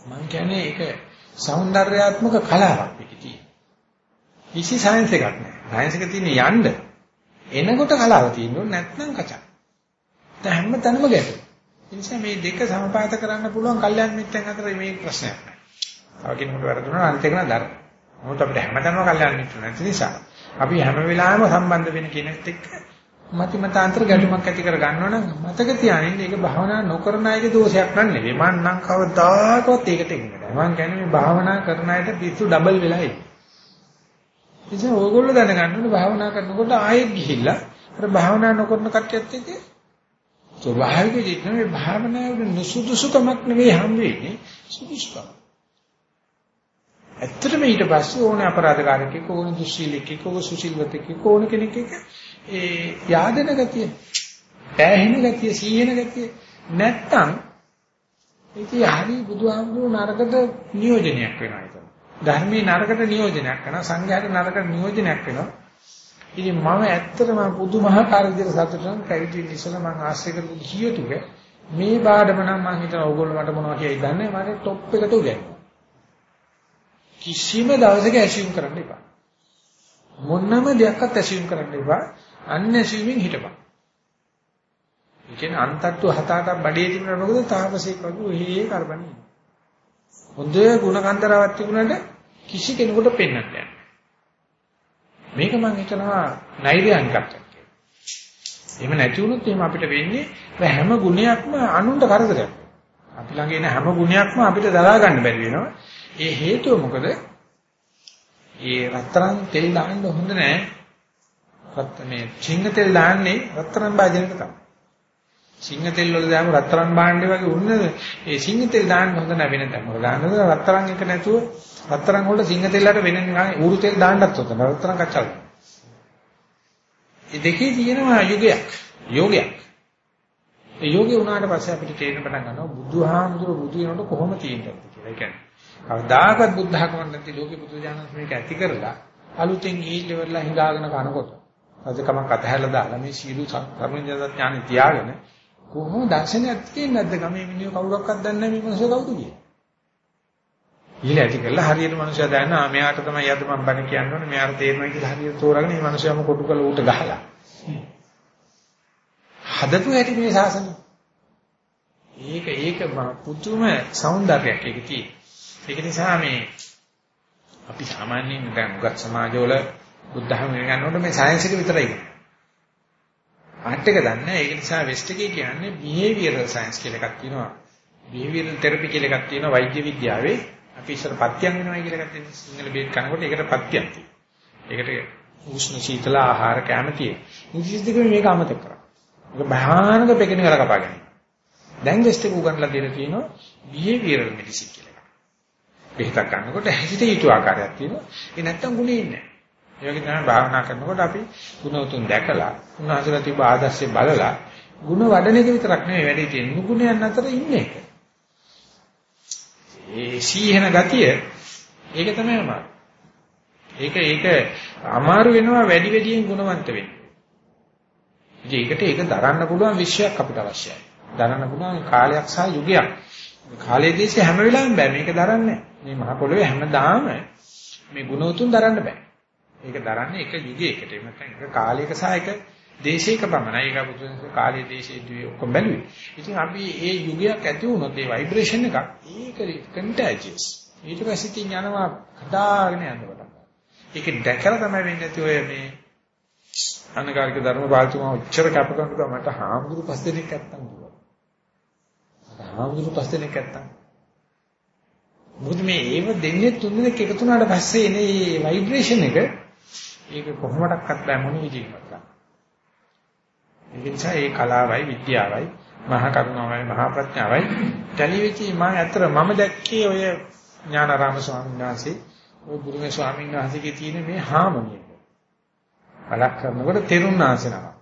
Speaker 1: මම කියන්නේ ඒක సౌందర్యාත්මක කලාවක් පිටිතියි. කිසි සයන්ස් එකක් නෑ. සයන්ස් එක තියෙන්නේ යන්න. එනකොට කලාව තියෙන්නේ නැත්නම් කචා. දැන් හැමතැනම ගැටේ. ඒ නිසා මේ දෙක සමපාත කරන්න පුළුවන් කල්යන් මිත්‍යන් අතර මේ ප්‍රශ්නයක් නෑ. තව කෙනෙකුට වැරදුනා අනිත් එක නදර. මොකද අපිට හැමතැනම කල්යන් මිත්‍ර නැති නිසා අපි හැම වෙලාවෙම සම්බන්ධ වෙන කෙනෙක් එක්ක මති මතාන්තර ගැටුමක් ඇති කර ගන්නවා නම් මතක තියාගන්න ඒක භාවනා නොකරන අයගේ දෝෂයක් නෙවෙයි. මම නම් කවදාකවත් ඒකට එන්නේ නැහැ. මම කියන්නේ මේ භාවනා කරන අයට පිස්සු ඩබල් වෙලා ඉන්නේ. ඉතින් ඕගොල්ලෝ දැනගන්න ඕනේ භාවනා කරනකොට ආයෙත් ගිහිල්ලා අර භාවනා නොකරන කට්ටියත් එක්ක ස්වභාවික ජීවිතේ මේ භාවනාවේ නුසුදුසුකමක් නෙවෙයි හම් වෙන්නේ සුදුසුකම. ඇත්තටම ඊට පස්සේ ඕනේ අපරාධකාරකෙක් ඕනේ දුස්සීලෙක් ඕනේ සුසිල්වතෙක් ඕනේ කෙනෙක් එක්ක ඒ yaadena ගතිය, පෑහෙන ගතිය, සීහෙන ගතිය නැත්තම් ඉතින් හරි බුදුහාමුදුරු නරකට නියෝජනයක් වෙනවා ඒක. ධර්මයේ නරකට නියෝජනයක් කරනවා සංඝයාට නරකට නියෝජනයක් වෙනවා. ඉතින් මම ඇත්තටම පුදුමහාකාර විදිහට සතුටුන් පැවිදි වෙන්න ඉස්සෙල්ලා මම ආශ්‍රය කරපු ගියතුක මේ බාඩම නම් මම හිතනවා ඕගොල්ලෝ මට මොනවා කියයි දන්නේ මට টොප් එකට උගන්වනවා. කිසිම දවසක ඇසියුම් කරන්න එපා. මොනම දෙයක්වත් ඇසියුම් කරන්න එපා. අන්ඇසියුමින් හිටපන්. ඒ කියන්නේ අන්තට්ටු හත අටක් බඩේ තිබුණා මොකද තාපසෙක් වගේ ඔහේ කරබන්නේ. හොඳ ಗುಣකන්දරාවක් තිබුණාට කිසි කෙනෙකුට පෙන්වන්න බෑ. මේක මම හිතනවා නෛර්යානිකත්වයක් කියලා. එහෙම නැති වුණොත් එහෙම අපිට වෙන්නේ හැම ගුණයක්ම අනුන්ට කරදරයක්. අපි ළඟ එන හැම ගුණයක්ම අපිට දරා ගන්න බැරි වෙනවා. ඒ හේතුව මොකද? ඒ රත්තරන් තෙල් දාන්න හොඳ නෑ. රත් මේ සිංහ තෙල් දාන්නේ රත්තරන් භාජනයක තමයි. සිංහ තෙල් වල දාම රත්තරන් භාණ්ඩේ වගේ උන්නද ඒ සිංහ තෙල් දාන්න හොඳ නෑ වෙන තැන් වල දාන්නද රත්තරන් එක නැතුව රත්තරන් වල සිංහ තෙල්ලට වෙන නිකන් ඌරු තෙල් දාන්නත් හොඳ නෑ රත්තරන් කච්චල්. මේ දෙකේ තියෙනවා යුගයක් යෝගයක්. ඒ යෝගේ වුණාට පස්සේ අපිට තේරෙන පටන් ගන්නවා බුදුහාමුදුරු බුදු වෙනකොට කොහොම තියෙන්නද කියලා. ඒ කියන්නේ කවදාකවත් බුද්ධ ධර්මයක් නැති ලෝකේ බුදු දානස් මේක ඇති කරලා අලුතෙන් ගිහිල්ලා හිඟාගෙන කනකොට රජකමක් අතහැරලා දාලා මේ සීළු කර්මඥ ඥානෙ තියාගෙන කොහොම දර්ශනයක් තියෙන්නේ නැද්ද ගමේ මිනිහ කවුරක්වත් දන්නේ නැහැ මේ මිනිස්සු කවුද කියලා. ඊළ ඇති කළා හරියට මිනිස්සයා දන්නා මෙයාට තමයි අද මම බණ කියන්න ඕනේ මෙයාට තේරෙනවා කියලා හරියට තෝරාගෙන මේ මිනිස්සයාම කොටු කළ ඌට ගහලා. හදපු හැටි මේ ශාසනය. ඒක ඒක පුදුම సౌందර්යයක් ඒක තියෙන. ඒක නිසා මේ අපි සාමාන්‍යයෙන් දැන් උගත් සමාජවල බුද්ධ ධර්ම ඉගෙන ගන්නකොට මේ සයන්ස් එක විතරයි ඉන්නේ. ආර්ට් එක දන්නේ ඒක නිසා වෙස්ට් එකේ කියන්නේ බිහේවියරල් සයන්ස් කියලා එකක් තියෙනවා. බිහේවියරල් තෙරපි කියලා එකක් තියෙනවා වෛද්‍ය විද්‍යාවේ. අපි ඉස්සර පත්‍යම් වෙනවා කියලා එකක් තියෙනවා. සිංහල බේත් කනකොට ඒකට පත්‍යම් තියෙනවා. ඒකට උෂ්ණ සීතල ආහාර කැම තියෙනවා. ඉංග්‍රීසි දෙකේ මේක අමතක කරා. ඒක භයානක පෙකින කරලා කපාගෙන. දැන් වෙස්ට් එක උගන්ලා දෙලා තියෙනවා බිහේවියරල් මෙඩිසින් කියලා. බෙහෙතක් ගන්නකොට හැසිරිය යුතු ආකාරයක් තියෙනවා. ඒ නැත්තම් ගුණේ ඉන්නේ නැහැ. ඒ වගේ තමයි භාවනා කරනකොට අපි ගුණ උතුම් දැකලා උන්වහන්සේලා තිබ්බ ආදර්ශය බලලා ගුණ වඩන එක විතරක් නෙවෙයි වැඩි තියෙන නුගුණයන් අතර ඉන්නේ එක. ඒ සීහන ගතිය ඒක තමයි අමාරු. ඒක ඒක අමාරු වෙනවා වැඩි වැඩියෙන් ගුණවන්ත වෙන්න. ඉතින් ඒකට ඒක දරන්න පුළුවන් විශ්වයක් අපිට අවශ්‍යයි. දරන්න පුළුවන් කාලයක් සහ යුගයක්. කාලයේ දේශේ හැම වෙලාවෙම බෑ මේක දරන්නේ. මේ මහ පොළොවේ හැමදාම මේ ගුණ උතුම් දරන්න බෑ. ඒක දරන්නේ එක යුගයකට. එහෙම නැත්නම් එක කාලයක සහ එක දේශයක පමණයි. ඒක පුදුම කාලයේ දේශයේ දුවේ ඔක්කොම බැලුවේ. ඉතින් අපි ඒ යුගයක් ඇති වුණොත් ඒ ভাইබ්‍රේෂන් එක ඒක කන්ටැජියස්. ඊට පස්සේ තින් යනවා කඩාගෙන යනකොට. ඒක දැකලා තමයි වෙන්නේ නැති ඔය මේ අනගාරික ධර්ම පාලතුමා ඔච්චර කැප කරනවා මට හාමුදුරු පස් දෙනෙක් නැත්තම් දුවා. හාමුදුරු පස් දෙනෙක් නැත්තම්. මොකද මේ ඒව දෙන්නේ තුන් දෙනෙක් එකතු වුණාට පස්සේ එනේ ভাইබ්‍රේෂන් එක ඒක කොහොමඩක්වත් බෑ මොන විදිහකට ගන්න. ඒ නිසා ඒ කලාවයි විද්‍යාවයි මහා කරුණාවයි මහා ප්‍රඥාවයි ටෙලිවිෂන් මම අතර මම දැක්කේ ඔය ඥානාරාම ස්වාමීන් වහන්සේ ඔය ගුරුමේ ස්වාමීන් වහන්සේගේ තියෙන මේ හාමනිය. බලක් කරනකොට තෙරුන් ආසනවා.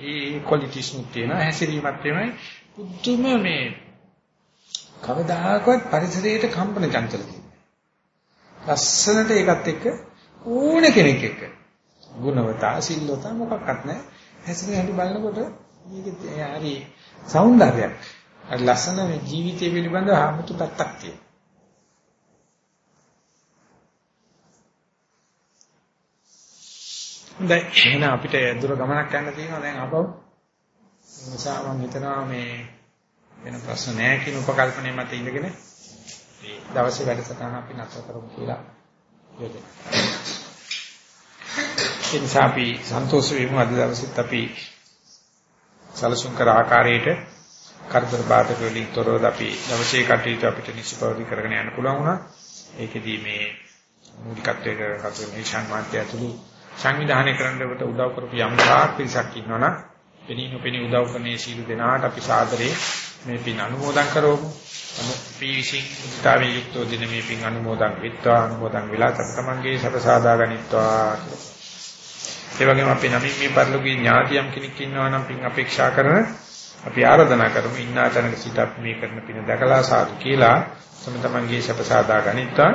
Speaker 1: ඒ ක්වොලිටිස් නුත් තියෙන හැසිරීමක් තමයි පුදුම මේ කවදාකවත් පරිසරයට කම්පන චංචල තියෙනවා. ලස්සනට ඒකත් එක්ක ඕන කෙනෙක් එක්ක. ගුණවතා සිල්වතා මොකක්වත් නැහැ. හැසිර හැටි බලනකොට මේක හරි సౌందර්යයක් අර ලස්සන මේ ජීවිතය පිළිබඳව 아무තු පැත්තක් තියෙනවා. දැන් එහෙනම් අපිට දුර ගමනක් යන්න තියෙනවා. දැන් අපව නිසා මම හිතනවා මේ වෙන ප්‍රශ්න නැහැ කියන උපකල්පනය මත ඉඳගෙන මේ දවසේ වැඩසටහන අපි නැතර කරමු කියලා යෝජනා ඒ නිසා අපි සන්තෝෂ වෙමු අද දවසෙත් අපි සලසුන් කර ආකාරයට කරදර බාධක වලින් තොරව අපි දවසේ කටයුතු අපිට නිසිපවදි කරගෙන යන්න පුළුවන් වුණා. ඒකෙදී මේ මූලිකත්වයේ කතර මේ ශාන්මාත්‍ය ඇතුළු සංවිධානය කරන්න ඔබට උදව් කරපු යම් තාක් පිරිසක් ඉන්නවනම් එනිනු පෙනී උදව් කරන්නේ සීල දෙනාට අපි සාදරේ මේ පින් අනුමෝදන් කරවමු. පීවිසින් මුදිතාවේ යුක්තෝ දින මේ පින් අනුමෝදන් විත්වා අනුමෝදන් වෙලා තමන්ගේ සත සාදා ගනිත්වා ඒ වගේම අපි නමින් මේ පරිලෝකීය ඥාතියම් කෙනෙක් ඉන්නවා නම් පින් අපේක්ෂා කරන අපි ආරාධනා කරමු. ඉන්නා තැනක සිට අපි මේ කරන පින දැකලා සාදු කියලා තම තමන්ගේ සත සාදා ගනිත්වා.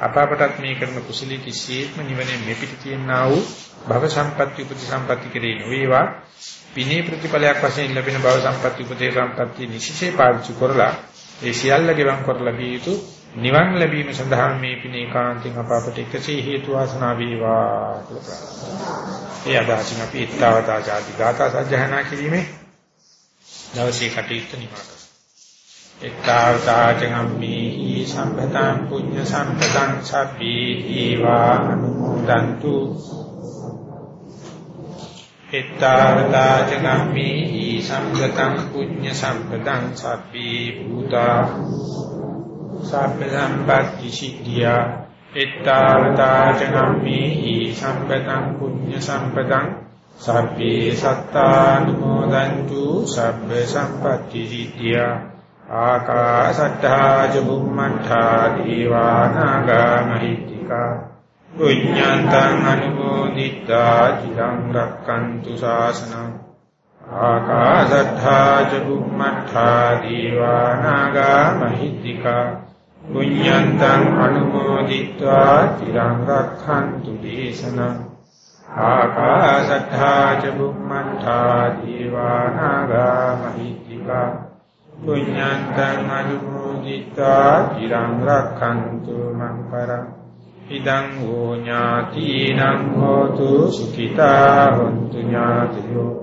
Speaker 1: අපාපටත් මේ කරන කුසලී කිසියෙත්ම නිවනේ මෙපිට තියෙනා වූ භව සම්පatti උපති සම්පatti කෙරේ නොවේවා. පිනේ ප්‍රතිඵලයක් වශයෙන් ලැබෙන භව සම්පatti උපතේ සම්පatti නිසිසේ පාවිච්චි කරලා ඒ සියල්ල ගෙවන් කරලා බිය යුතු නිවන් ලැබීම සඳහා මේ පිනේ කාන්තින් අපාපට එකසේ හේතු වාසනා වේවා කියලා ප්‍රාර්ථනා. ඒ අදහසින් අපි ඊත්තාවතා ආදී ගාථා සජ්ජහනා කිරීමේ දවසේ කටයුත්ත නිමා කරමු. ඊත්තාවතා චංගම්මේ සම්පතං පුඤ්ඤ සම්පතං සබ්බී දීවා අනුමෝදන්තු එත්තාවතා චගම්මේ සම්පතං පුඤ්ඤ සම්පතං සබ්බේ භූතා සබ්බ සම්පatti සිද්ධියා එත්තාවතාචනම්මේහි සම්පතං පුඤ්ඤ සම්පතං සබ්බේ සත්තානුමෝදන්තු සබ්බ සම්පatti සිද්ධියා ආකාසට්ඨා චුම්මණ්ඨා දීවානාගා මහිත්‍තිකා පුඤ්ඤන්තං අනුමෝදිතා චිරං රක්칸තු ශාසනං ආකාසට්ඨා චුම්මණ්ඨා දීවානාගා මහිත්‍තිකා පුඤ්ඤන්තං අනුමෝදිत्वा চিරං රක්ඛන්තු දේශනං ආකාශත්තා ච බුම්මණ්ඨා දීවානාගා මහිත්‍තිකා පුඤ්ඤන්තං අනුමෝදිत्वा চিරං රක්ඛන්තු මං පරං ඉදං ෝ ඥාතිනං හෝතු සුඛිතා හොන්තු ඥාතියෝ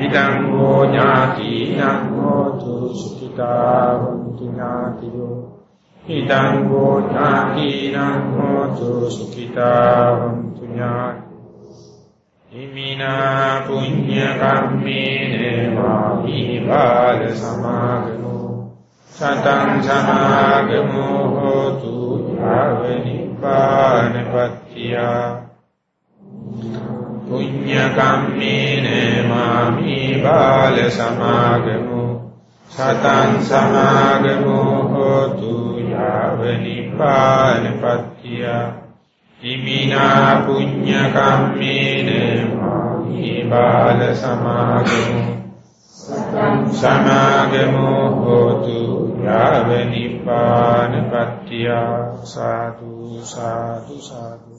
Speaker 1: ඉදං ෝ ඥාතිනං හෝතු සුඛිතා හොන්තු ඥාතියෝ ඉදං හෝ ඥාතිනං හෝතු සුඛිතා වന്തു ඥාති ඉමිනා පුඤ්ඤ කම්මේන වාමි බාල සමාගමෝ. සතං සමාගමෝ හෝතු යාව නිපානපත්තියා පුඤ්ඤ කම්මේන මාමි බාල සමාගමු. සතං සමාගමු හෝතු යාව නිපානපත්තිය ඉමිනා පුඤ්ඤ කම්මේන මාමි බාල සමාගමු සමාගමු හෝතු යාව නිපානපත්තිය සාදු සාදු සාදු